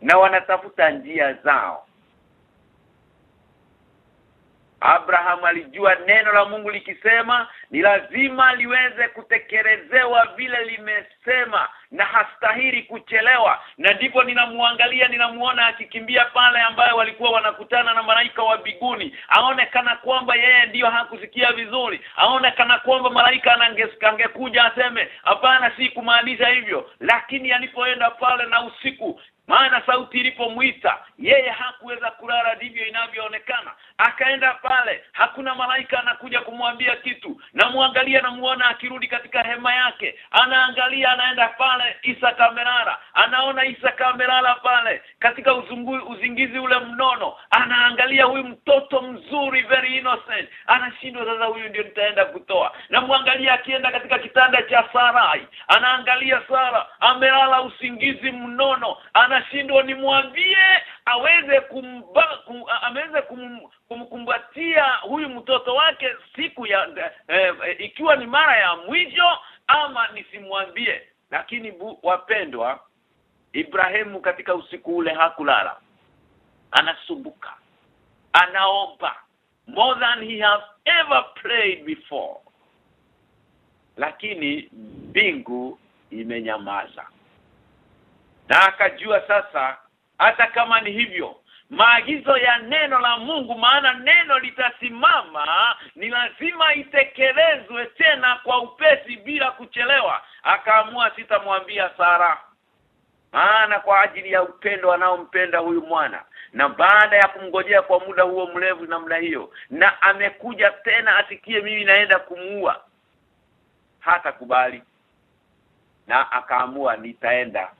na wanatafuta njia zao Abraham alijua neno la Mungu likisema ni lazima liweze kutekelezewa vile limesema na hastahili kuchelewa. Na ndipo ninamwangalia ninamuona akikimbia pale ambaye walikuwa wanakutana na malaika wa biguni aone kana kwamba yeye ndiyo hakusikia vizuri. Aone kana kwamba malaika angekuja aseme hapana si kumaanisha hivyo. Lakini alipoenda pale na usiku maana sauti ilipomwita yeye hakuweza kulala ndivyo inavyoonekana. Akaenda pale hakuna malaika anakuja kumwambia kitu. Namwangalia namuona akirudi katika hema yake. Anaangalia anaenda pale Isa Kamerara. Anaona Isa Kamerara pale katika uzungu, uzingizi ule mnono. Anaangalia huyu mtoto mzuri very innocent. Anashindwa sasa huyu ndio nitaenda kutoa. Namwangalia akienda katika kitanda cha Sarai. Anaangalia Sara amelala usingizi mnono anashindwa nimwambie aweze kumba kum, ameweze kum, kumkumbatia huyu mtoto wake siku ya eh, e, ikiwa ni mara ya mwisho ama nisimwambie. Lakini bu, wapendwa Ibrahimu katika usiku ule hakulala. Anasumbuka. Anaomba. More than he has ever prayed before. Lakini mbingu imenyamaza na akajua sasa hata kama ni hivyo maagizo ya neno la Mungu maana neno litasimama ni lazima itekelezwe tena kwa upesi bila kuchelewa. Akaamua sitamwambia Sara maana kwa ajili ya upendo anaompenda huyu mwana. Na baada ya kumgojea kwa muda huo mrefu namna hiyo na amekuja tena asikie mimi naenda kumuua hata kubali na akaamua nitaenda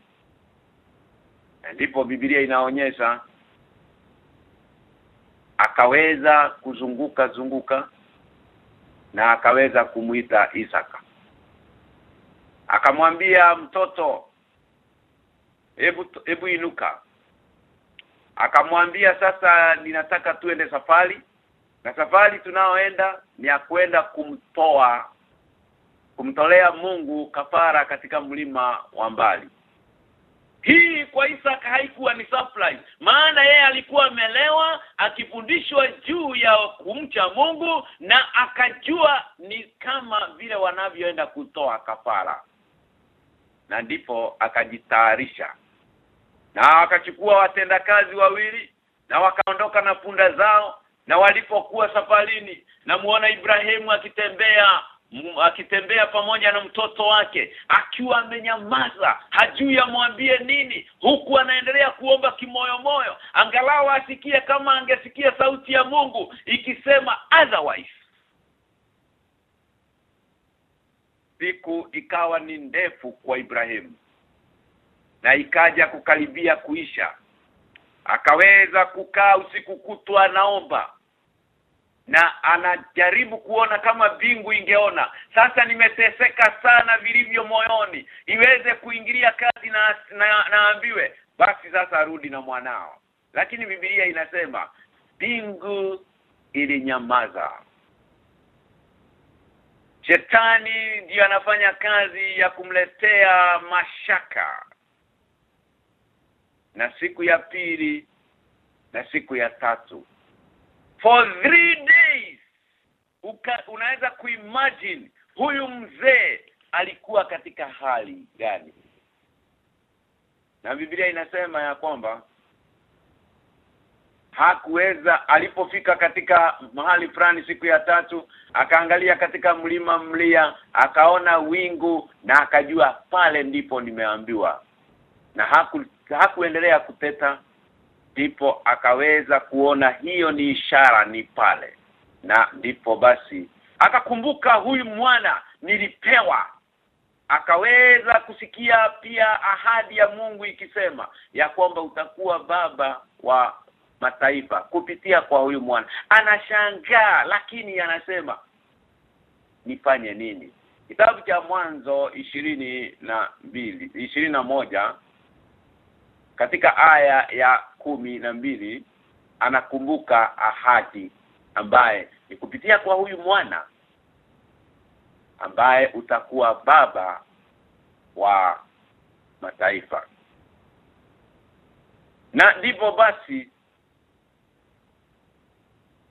ndipo Biblia inaonyesha akaweza kuzunguka zunguka na akaweza kumuita Isaka. Akamwambia mtoto hebu hebu inuka. Akamwambia sasa ninataka tuende safari na safari tunaoenda ni ya kwenda kumtoa kumtolea Mungu kafara katika mlima wa mbali hii kwa Isaka haikuwa ni surprise maana yeye alikuwa amelewa akifundishwa juu ya kumcha Mungu na akajua ni kama vile wanavyoenda kutoa kafara. Na ndipo akajitayarisha. Na akachukua watendakazi wawili na wakaondoka na punda zao na walipokuwa safarini na muona Ibrahimu akitembea akitembea pamoja na mtoto wake akiwa amenyamaza hajui amwambie nini huku anaendelea kuomba kimoyo moyo angalau asikie kama angesikia sauti ya Mungu ikisema otherwise. Siku ikawa ni ndefu kwa Ibrahimu na ikaja kukaribia kuisha. Akaweza kukaa usiku kutwa anaomba na anajaribu kuona kama bingu ingeona. Sasa nimeteseka sana vilivyo moyoni. Iweze kuingilia kazi na, na naambiwe basi sasa arudi na mwanao. Lakini Biblia inasema bingu ilinyamaza. Shetani ndiyo anafanya kazi ya kumletea mashaka. Na siku ya pili na siku ya tatu for three days Uka, unaweza kuimagine huyu mzee alikuwa katika hali gani. Na Biblia inasema ya kwamba hakuweza alipofika katika mahali fulani siku ya tatu akaangalia katika mlima mlia akaona wingu na akajua pale ndipo nimeambiwa. Na haku, hakuendelea kuteta ndipo akaweza kuona hiyo ni ishara ni pale. Na ndipo basi akakumbuka huyu mwana nilipewa. Akaweza kusikia pia ahadi ya Mungu ikisema ya kwamba utakuwa baba wa mataifa kupitia kwa huyu mwana. Anashangaa lakini anasema nifanye nini? Kitabu cha mwanzo ishirini na mbili ishirini na moja katika aya ya kumi na mbili anakumbuka ahadi ambaye ni kupitia kwa huyu mwana ambaye utakuwa baba wa mataifa. Na ndipo basi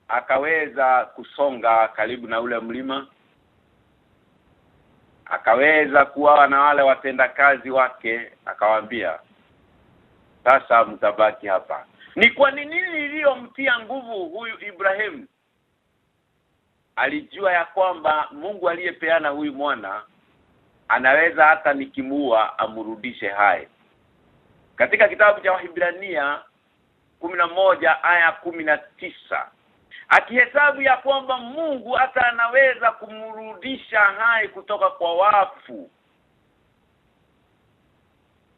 akaweza kusonga karibu na ule mlima akaweza kuwa na wale watendakazi wake akawaambia sasa mtabaki hapa. Ni kwa nini iliyomtia nguvu huyu Ibrahim? Alijua ya kwamba Mungu aliyepeana huyu mwana anaweza hata nikimua amrudishe hai. Katika kitabu cha Wahibrania moja aya tisa akihesabu ya kwamba Mungu hata anaweza kumrudisha hai kutoka kwa wafu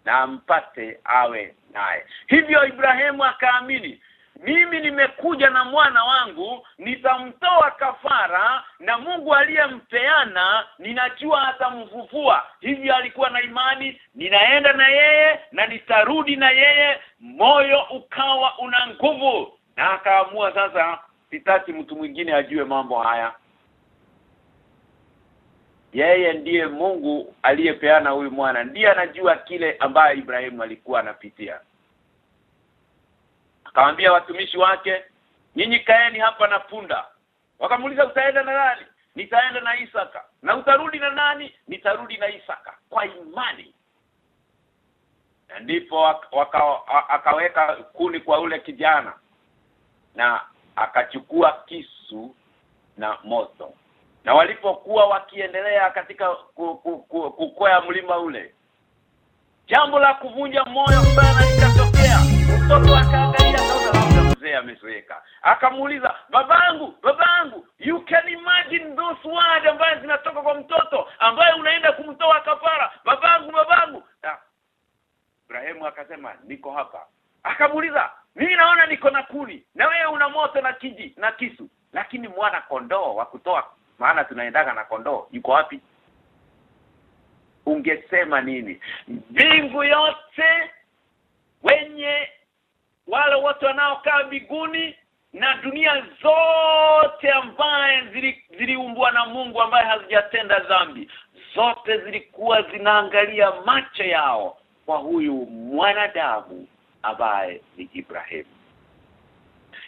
na ampate awe naye. Hivyo Ibrahimu akaamini mimi nimekuja na mwana wangu nitamtoa kafara na Mungu aliyempeana ninajua atamfufua hivyo alikuwa na imani ninaenda na yeye na nitarudi na yeye moyo ukawa una nguvu. Na akaamua sasa sitaki mtu mwingine ajue mambo haya yeye ndiye Mungu aliyepeana huyu mwana. Ndiye anajua kile ambaye Ibrahimu alikuwa anapitia. Akamwambia watumishi wake nyinyi kaeni hapa na punda. Wakamuuliza utaenda na nani? Nitaenda na Isaka. Na utarudi na nani? Nitarudi na Isaka. Kwa imani. Na ndipo waka, akaweka kuni kwa ule kijana na akachukua kisu na moto na walipokuwa wakiendelea katika kukwea mlima ule jambo la kuvunja moyo sana likatokea. Mtoto akaangalia labda mzee amezoeka akamuuliza babangu babangu you can imagine those words ambazo zinatoka kwa mtoto ambaye unaenda kumtoa kafara. Babangu babangu. Na Ibrahimu akasema niko hapa. Akamuuliza mimi naona niko na kuli na wewe una moto na kiji na kisu. Lakini mwana kondoo wa kutoa maana tunaendaga na kondoo. Yuko wapi? Ungesema nini? Mbingu yote wenye wale wote wanaokaa mbinguni na dunia zote ambaye ziliumbwa zili na Mungu ambaye hazijatenda dhambi zote zilikuwa zinaangalia macho yao kwa huyu mwanadamu ambaye ni Ibrahimu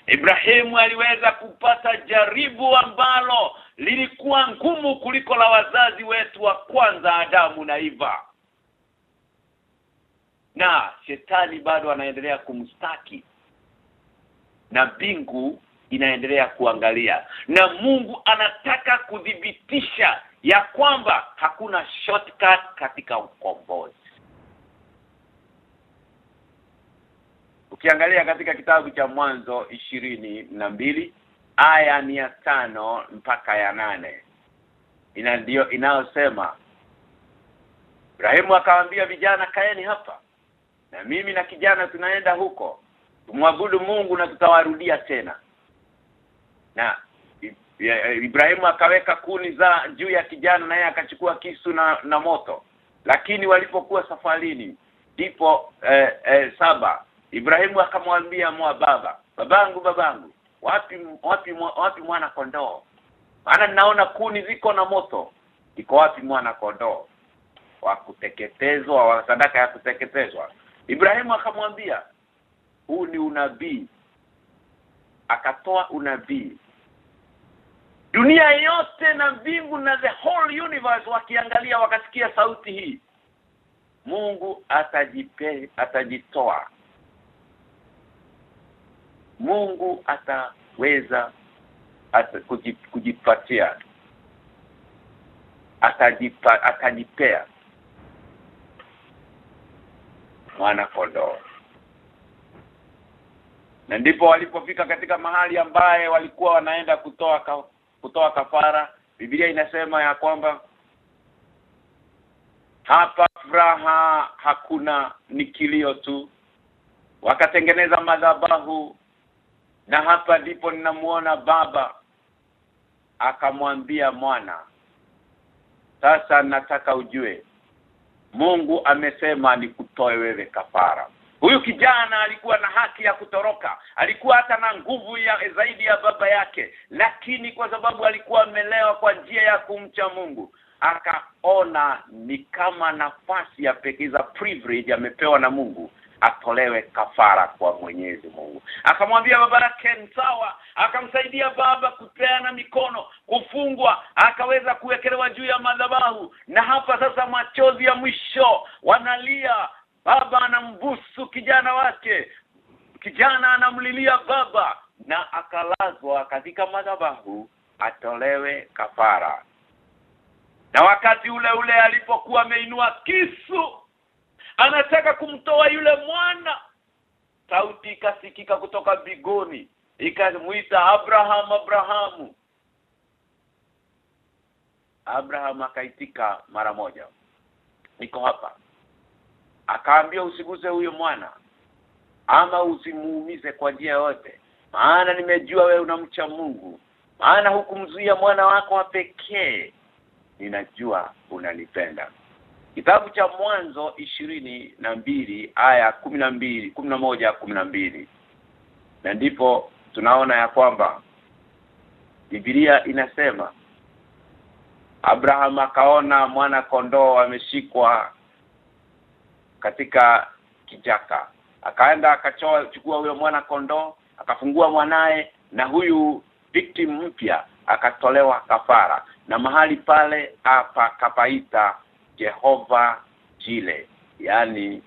Ibrahimu aliweza kupata jaribu ambalo lilikuwa ngumu kuliko la wazazi wetu wa kwanza Adamu na Eva. Na shetani bado anaendelea kumstaki. Na mbingu inaendelea kuangalia. Na Mungu anataka kudhibitisha ya kwamba hakuna shortcut katika ukombozi. Ukiangalia katika kitabu cha mwanzo ishirini na mbili aya ni ya tano mpaka ya nane. Ina ndio inayosema Ibrahimu akawaambia vijana kaeni hapa na mimi na kijana tunaenda huko tumwabudu Mungu na tutawarudia tena. Na Ibrahimu akaweka kuni za juu ya kijana naye akachukua kisu na, na moto. Lakini walipokuwa safarini ndipo eh, eh, saba Ibrahimu akamwambia mwa baba babangu babangu wapi wapi wapi mwana kondoo? Maana ninaona kuni ziko na moto. Iko wapi mwana kondoo? Wa kuteketezwa wa sadaka ya kuteketezwa. Ibrahimu akamwambia huu ni unabii. Akatoa unabii. Dunia yote na mbingu na the whole universe wakiangalia wakasikia sauti hii Mungu atajipe atajitoa Mungu ataweza ata, kujipatia atajipa atajipea mwana kondoo na ndipo walipofika katika mahali ambaye walikuwa wanaenda kutoa ka, kutoa kafara Biblia inasema ya kwamba hapa furaha hakuna ni kilio tu. Wakatengeneza madhabahu na hapa ndipo ninamuona baba akamwambia mwana sasa nataka ujue Mungu amesema nikutoe wewe kafara. Huyu kijana alikuwa na haki ya kutoroka, alikuwa hata na nguvu ya zaidi ya baba yake, lakini kwa sababu alikuwa amelewa kwa njia ya kumcha Mungu, akaona ni kama nafasi ya pekee za privilege amepewa na Mungu atolewe kafara kwa Mwenyezi Mungu. Akamwambia baba yake sawa, akamsaidia baba kupeana mikono, kufungwa, akaweza kuwekelewa juu ya madhabahu. Na hapa sasa machozi ya mwisho wanalia, baba anambusu kijana wake. Kijana anamlilia baba na akalazwa katika madhabahu atolewe kafara. Na wakati ule ule alipokuwa ameinua kisu anataka kumtoa yule mwana. Sauti ikasikika kutoka bigoni ikamuita Abraham Abrahamu. Abraham akaitika mara moja. Niko hapa. Akaambia usiguze huyo mwana ama usimuumize kwa njia yote maana nimejua wewe unamcha Mungu. Maana hukumzuia mwana wako wa pekee. Ninajua unanipenda Kitabu cha mwanzo ishirini na mbili aya kumi na mbili kumi na moja kumi na mbili. Na ndipo tunaona ya kwamba Biblia inasema Abraham akaona mwana kondoo ameshikwa katika kijaka akaenda akachoa chukua huyo mwana kondoo akafungua mwanaye na huyu victim mpya akatolewa kafara. Na mahali pale hapa kapaita Jehova Jile yani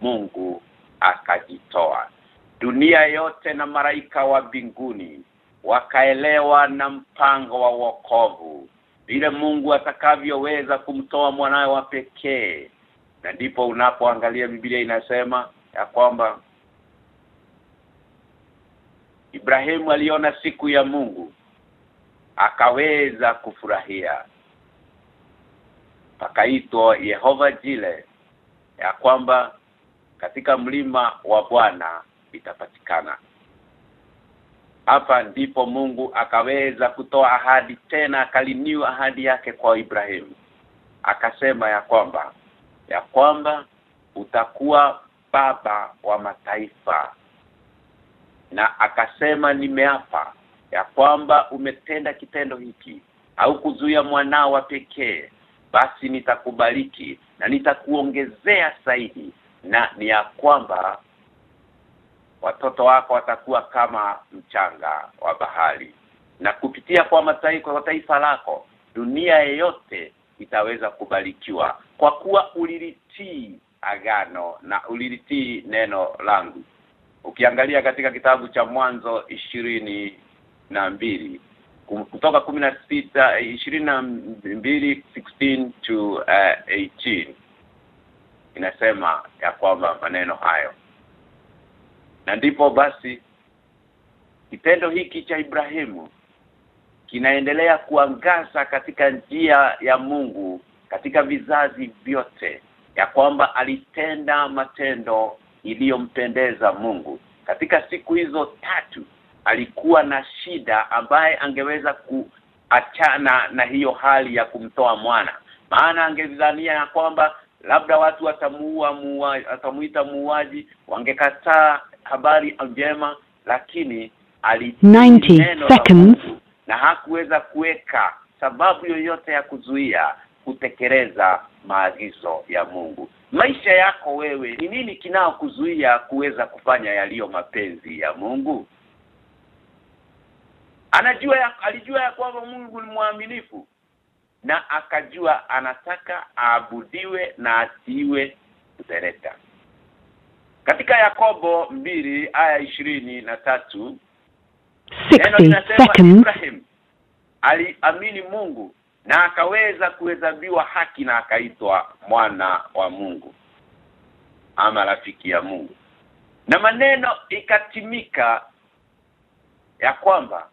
Mungu akajitoa. Dunia yote na maraika wa mbinguni wakaelewa na mpango wa wokovu vile Mungu atakavyoweza kumtoa mwanawe wa pekee. Na ndipo unapoangalia Biblia inasema ya kwamba Ibrahimu aliona siku ya Mungu akaweza kufurahia pakaitwa Yehova Jile ya kwamba katika mlima wa Bwana itapatikana hapa ndipo Mungu akaweza kutoa ahadi tena akaliniwa ahadi yake kwa Ibrahimu. Akasema ya kwamba ya kwamba utakuwa baba wa mataifa. Na akasema nimeapa ya kwamba umetenda kitendo hiki au kuzuia mwanao wa pekee basi nitakubariki na nitakuongezea zaidi na ni ya kwamba watoto wako watakuwa kama mchanga wa bahari. Na kupitia kwa mataifa kwa taifa lako dunia yote itaweza kubarikiwa kwa kuwa ulilitii agano na ulilitii neno langu. Ukiangalia katika kitabu cha mwanzo ishirini na mbili kutoka kumi na sita ishirini na mbili 16 to uh, 18 inasema ya kwamba maneno hayo. Na ndipo basi kitendo hiki cha Ibrahimu kinaendelea kuangaza katika njia ya Mungu katika vizazi vyote ya kwamba alitenda matendo iliyompendeza Mungu. Katika siku hizo tatu alikuwa na shida ambaye angeweza kuachana na hiyo hali ya kumtoa mwana. Maana angedhania ya kwamba labda watu watamuua muua, atamuita muuaji wangekataa habari njema lakini alitii seconds. na hakuweza kuweka sababu yoyote ya kuzuia kutekeleza maagizo ya Mungu. Maisha yako wewe ni nini kinao kuzuia kuweza kufanya yaliyo mapenzi ya Mungu anajua ya, alijua ya kwamba Mungu ni mwaminifu na akajua anataka aabudiwe na atiiwe kutereka katika Yakobo mbili aya ishirini na tatu neno linasema. Ibrahim aliamini Mungu na akaweza kuhesabiwa haki na akaitwa mwana wa Mungu ama rafiki ya Mungu na maneno ikatimika ya kwamba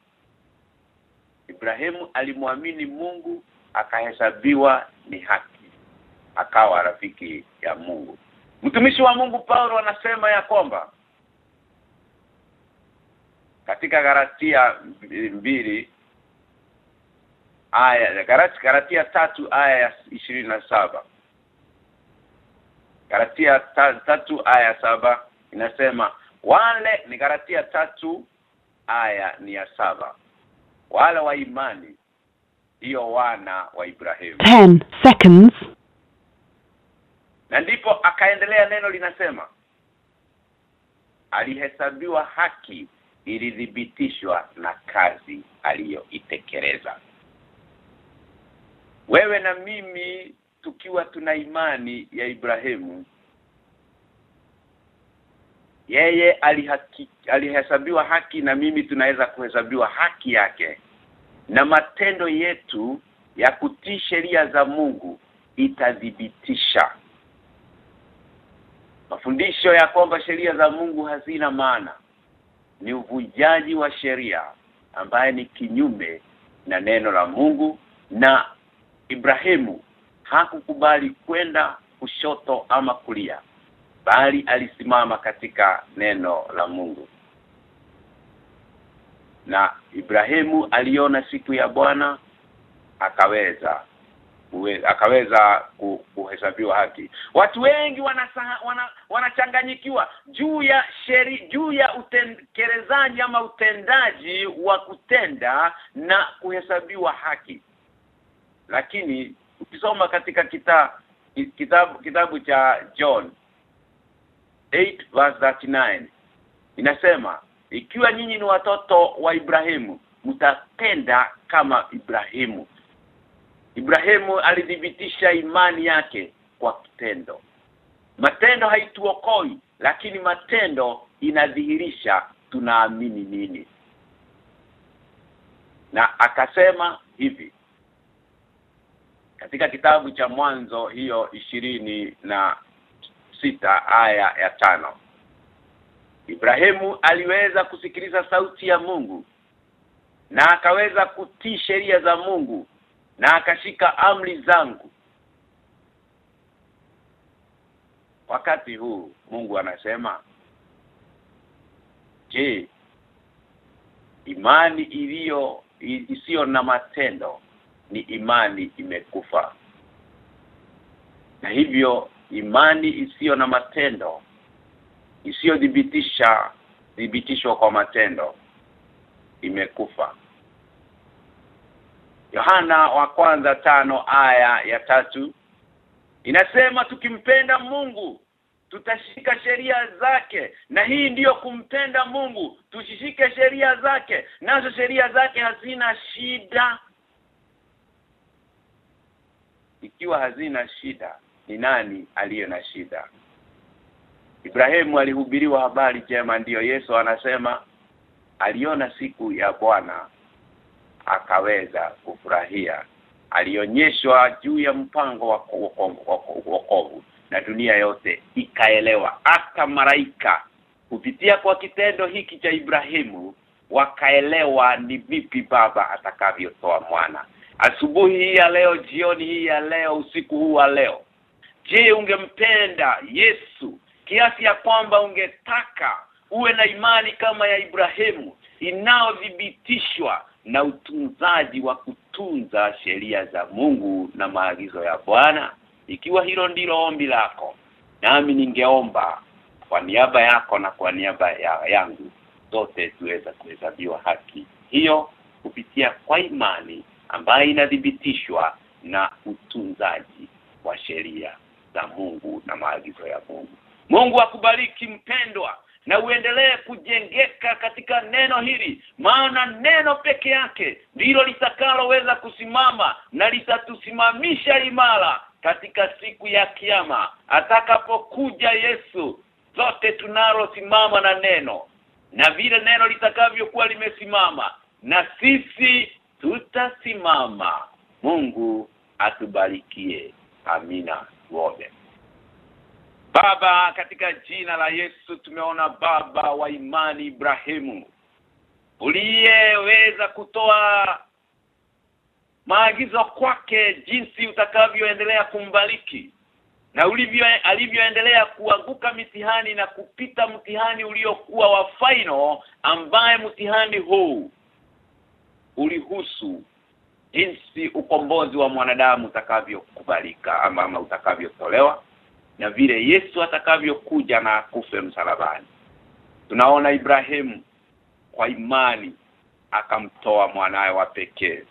Ibrahimu alimwamini Mungu akahesabiwa ni haki akawa rafiki ya Mungu. Mtumishi wa Mungu Paulo anasema ya kwamba katika Galatia mbili aya Galatia, Galatia tatu aya ya ishirini na saba. Galatia ta, tatu aya ya saba inasema wale ni Galatia tatu aya ni ya saba wale wa imani hiyo wana wa Ibrahimu. 10 seconds. na ndipo akaendelea neno linasema alihesabiwa haki ilithibitishwa na kazi aliyoitekeleza. Wewe na mimi tukiwa tuna imani ya Ibrahimu yeye alihaki, alihesabiwa haki na mimi tunaweza kuhesabiwa haki yake na matendo yetu ya kutii sheria za Mungu itadhibitisha. Mafundisho ya kwamba sheria za Mungu hazina maana ni uvujaji wa sheria ambaye ni kinyume na neno la Mungu na Ibrahimu hakukubali kwenda kushoto ama kulia bali alisimama katika neno la Mungu na Ibrahimu aliona siku ya Bwana akaweza akaweza ku- kuhesabiwa haki. Watu wengi wanasaha, wana wanachanganyikiwa juu ya sheri juu ya utekelezaji ama utendaji wa kutenda na kuhesabiwa haki. Lakini ukisoma katika kita, kitabu kitabu cha John 8 verse 39 inasema ikiwa nyinyi ni watoto wa Ibrahimu mtatenda kama Ibrahimu. Ibrahimu alithibitisha imani yake kwa kitendo. Matendo haituokoi lakini matendo inadhihirisha tunaamini nini. Na akasema hivi katika kitabu cha mwanzo hiyo ishirini na sita aya ya tano Ibrahimu aliweza kusikiliza sauti ya Mungu na akaweza kutii sheria za Mungu na akashika amri zangu. Wakati huu Mungu anasema je imani iliyo isiyo na matendo ni imani imekufa? Na hivyo imani isiyo na matendo isiyodhibitisha dhibitishwa kwa matendo imekufa. Yohana wa kwanza tano aya ya tatu inasema tukimpenda Mungu tutashika sheria zake na hii ndiyo kumpenda Mungu tushishike sheria zake nazo sheria zake hazina shida. Ikiwa hazina shida ni nani aliyo na shida Ibrahimu alihubiriwa habari njema ndiyo Yesu anasema aliona siku ya Bwana akaweza kufurahia. Alionyeshwa juu ya mpango wa wokovu na dunia yote ikaelewa. Hata maraika kupitia kwa kitendo hiki cha Ibrahimu wakaelewa ni vipi baba atakavyotoa mwana. Asubuhi hii ya leo jioni hii ya leo usiku huu wa leo je ungempenda Yesu kiasi ya kwamba ungetaka uwe na imani kama ya Ibrahimu inaodhibitishwa na utunzaji wa kutunza sheria za Mungu na maagizo ya Bwana. Ikiwa hilo ndilo ombi lako nami ningeomba kwa niaba yako na kwa niaba ya yangu zote tuweza kuhesabiwa haki. Hiyo kupitia kwa imani ambayo inathibitishwa na utunzaji wa sheria za Mungu na maagizo ya Mungu Mungu akubariki mpendwa na uendelee kujengeka katika neno hili maana neno peke yake ndilo litakaloweza kusimama na litatusimamisha imara katika siku ya kiyama. Atakapokuja Yesu zote tunalosimama na neno na vile neno litakavyokuwa limesimama na sisi tutasimama. Mungu atubarikie. Amina. Wote Baba katika jina la Yesu tumeona baba wa imani Ibrahimu uliyeweza kutoa maagizo kwake jinsi utakavyoendelea kumbariki na ulivyo alivyoendelea kuanguka mitihani na kupita mtihani uliokuwa wa final ambaye mtihani huu ulihusu jinsi ukombozi wa mwanadamu utakavyokubalika ama, ama utakavyotolewa na vile Yesu atakavyokuja na akufe msalabani. Tunaona Ibrahimu kwa imani akamtoa mwanawe wa pekee.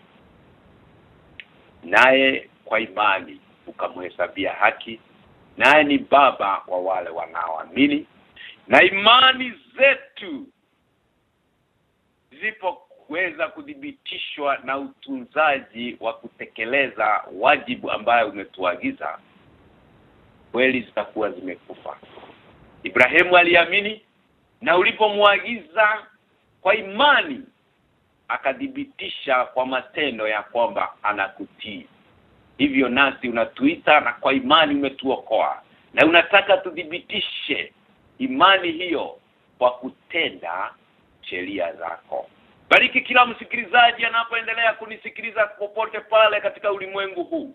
Naye kwa imani ukamhesabia haki. Naye ni baba wa wale wanaoamini. Na imani zetu zipoweza kudhibitishwa na utunzaji wa kutekeleza wajibu ambayo umetuagiza kweli zitakuwa zimekufa. Ibrahimu aliamini na ulipomwagiza kwa imani akadhibitisha kwa matendo ya kwamba anakutii. Hivyo nasi unatuita na kwa imani umetuokoa na unataka tudhibitishe imani hiyo kwa kutenda sheria zako. Bariki kila msikilizaji anapoendelea kunisikiliza popote pale katika ulimwengu huu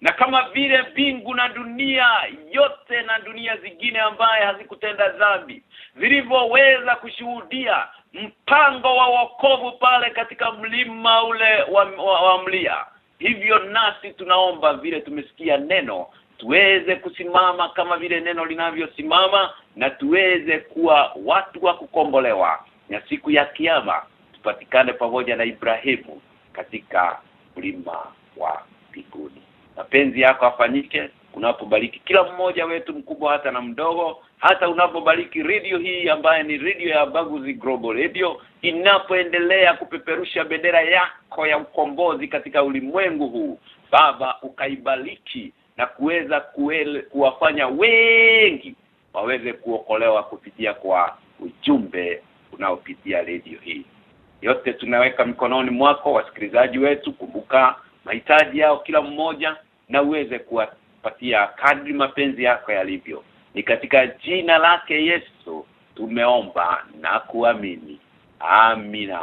na kama vile mbingu na dunia yote na dunia zingine ambaye hazikutenda dhambi zilivyoweza kushuhudia mpango wa wokovu pale katika mlima ule wa, wa, wa mlia hivyo nasi tunaomba vile tumesikia neno tuweze kusimama kama vile neno linavyosimama na tuweze kuwa watu wa kukombolewa. Na siku ya kiama tupatikane pamoja na Ibrahimu katika mlima wa mbinguni mapenzi yako afanyike unapobariki kila mmoja wetu mkubwa hata na mdogo hata unapobariki radio hii ambaye ni radio ya Baguzi Global Radio inapoendelea kupeperusha bendera yako ya ukombozi katika ulimwengu huu baba ukaibariki na kuweza kuwafanya wengi waweze kuokolewa kupitia kwa ujumbe unaopitia radio hii. Yote tunaweka mikononi mwako wasikilizaji wetu kumbuka mahitaji yao kila mmoja na uweze kuwapatia kadri mapenzi yako yalivyo. Ni katika jina lake Yesu tumeomba na kuamini. Amina.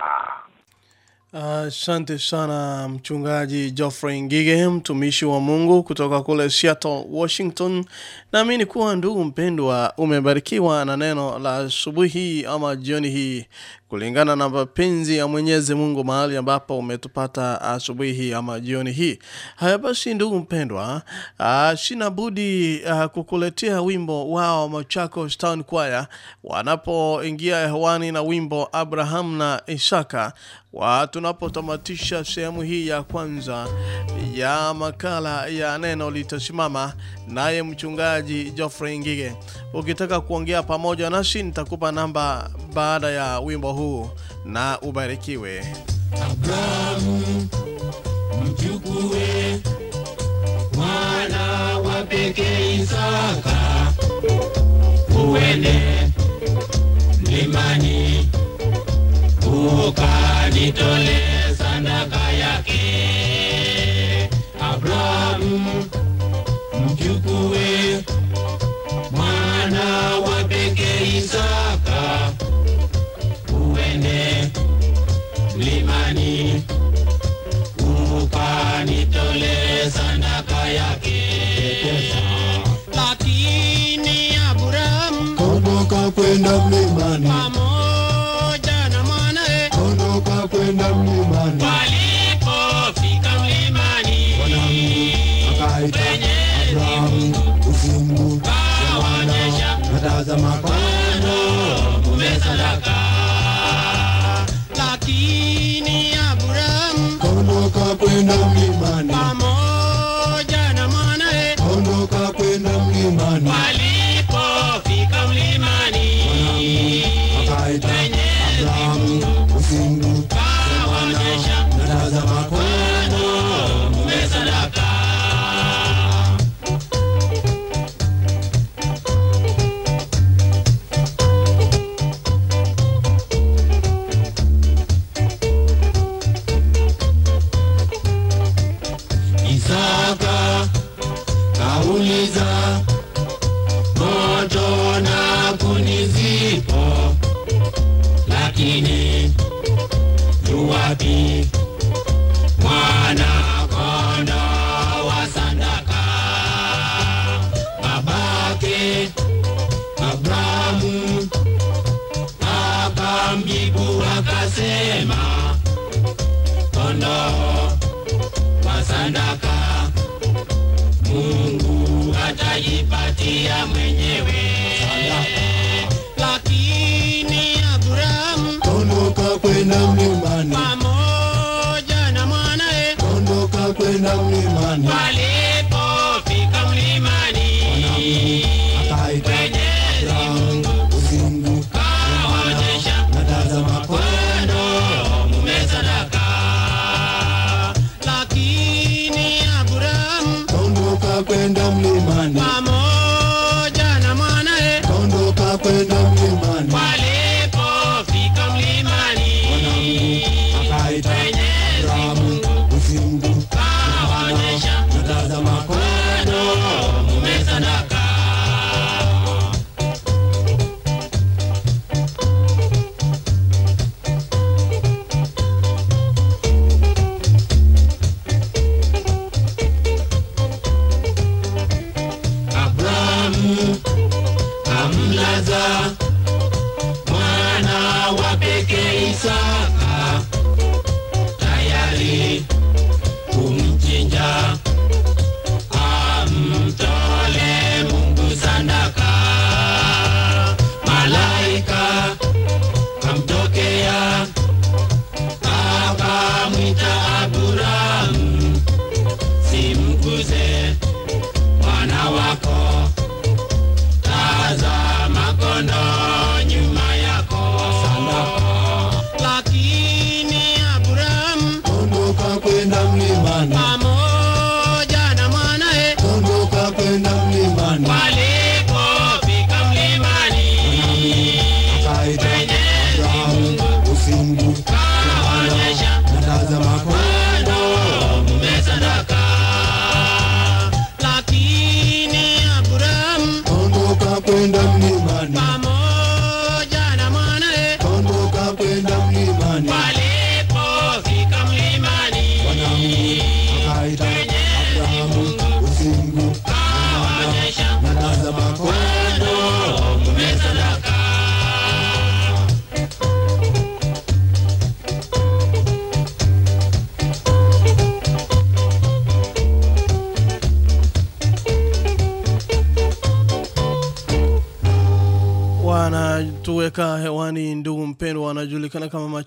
Asante uh, sana mchungaji Geoffrey Ngige, mtumishi wa Mungu kutoka kule Seattle, Washington. Naamini kuwa ndugu mpendwa, umebarikiwa na neno la asubuhi ama jioni hii kulingana na mapenzi ya Mwenyezi Mungu mahali ambapo umetupata asubuhi ama jioni hii. Haya basi, ndugu mpendwa, uh, sina budi uh, kukuletea wimbo wao Machakos Town Choir wanapoingia hewani na wimbo Abraham na Isaka wa tunapotamatisha sehemu hii ya kwanza ya makala ya neno litasimama, naye mchungaji Geoffrey Ngige. Ukitaka kuongea pamoja nasi, nitakupa namba baada ya wimbo huu, na ubarikiwe. Abrahamu mchukue mwana wa pekee Isaka, uende mlimani ukanitole sadaka yake. Abrahamu mchukue mwana wa pekee Isaka, uende mlimani ukanitolee sadaka yake. Lakini Abrahamu Ondoka kwenda mlimani, pamoja na mwanae ondoka kwenda mlimani. walipofika kwenda mlimani, pamoja na mwanae ondoka kwenda mlimani.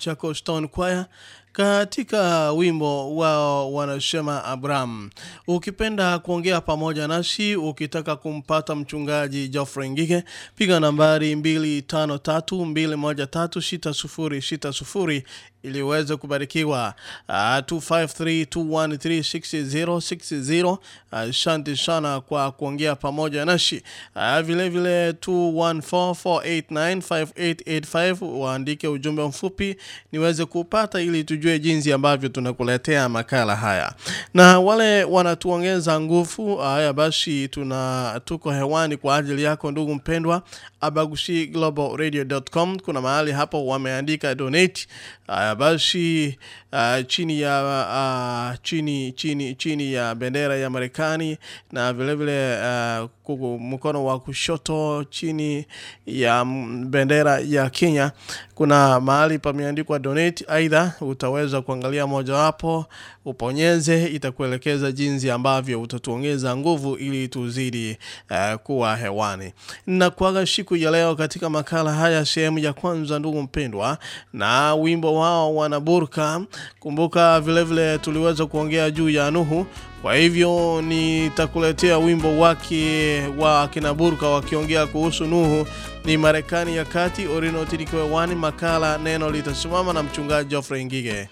Wanajulikana kama Machakos Town Choir katika wimbo wao wanashema Abraham. Ukipenda kuongea pamoja nasi, ukitaka kumpata mchungaji Geoffrey Ngige, piga nambari 2532136060 ili uweze kubarikiwa. Uh, 2532136060. Asante uh, sana kwa kuongea pamoja nasi. Uh, vile vile 2144895885 waandike ujumbe mfupi niweze kupata ili tujue jinsi ambavyo tunakuletea makala haya. Na wale wanatuongeza nguvu, haya basi tuna tuko hewani kwa ajili yako ndugu mpendwa. abagushiglobal.radio.com kuna mahali hapo wameandika donate. Haya basi uh, chini ya uh, chini chini chini ya bendera ya Marekani na vile vile uh, kuku- mkono wa kushoto chini ya bendera ya Kenya kuna mahali pameandikwa donate. Aidha utaweza kuangalia mojawapo, uponyeze, itakuelekeza jinsi ambavyo utatuongeza nguvu ili tuzidi uh, kuwa hewani. Na kuaga siku ya leo katika makala haya sehemu ya kwanza, ndugu mpendwa, na wimbo wao wanaburka. Kumbuka vile vile tuliweza kuongea juu ya Nuhu, kwa hivyo nitakuletea wimbo wake wa Kinaburka wakiongea kuhusu Nuhu. Ni Marekani ya Kati, Orino Tirikwewani, makala neno litasimama na mchungaji Geoffrey Ngige.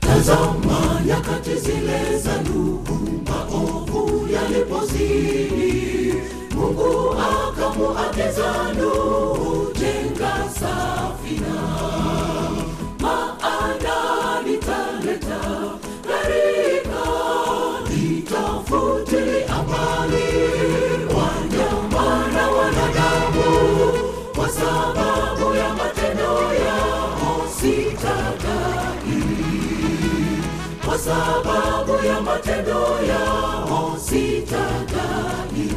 Tazama nyakati zile za Nuhu, maovu yalipozidi, Mungu akamuagiza Nuhu, jenga safina, sababu ya matendo yao sitadai.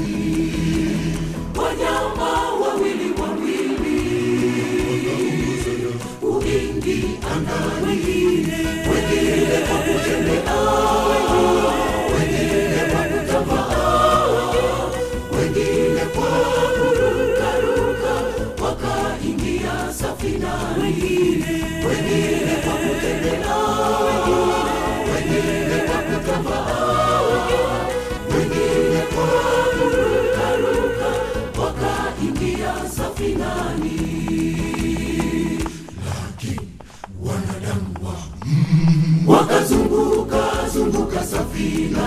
Wanyama wawili wawili uingi angani, wengine kwa kutembea, safina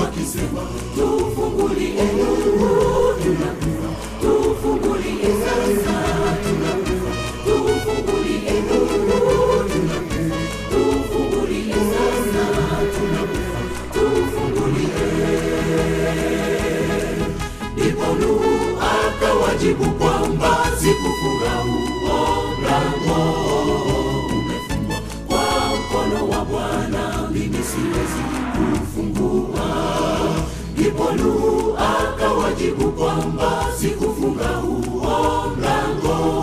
wakisema tufungulie Mungu tunakufa kwamba sikufunga Nuhu akawajibu kwamba sikufunga huo mlango,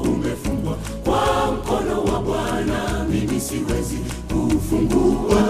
umefungwa kwa mkono wa Bwana, mimi siwezi kufungua.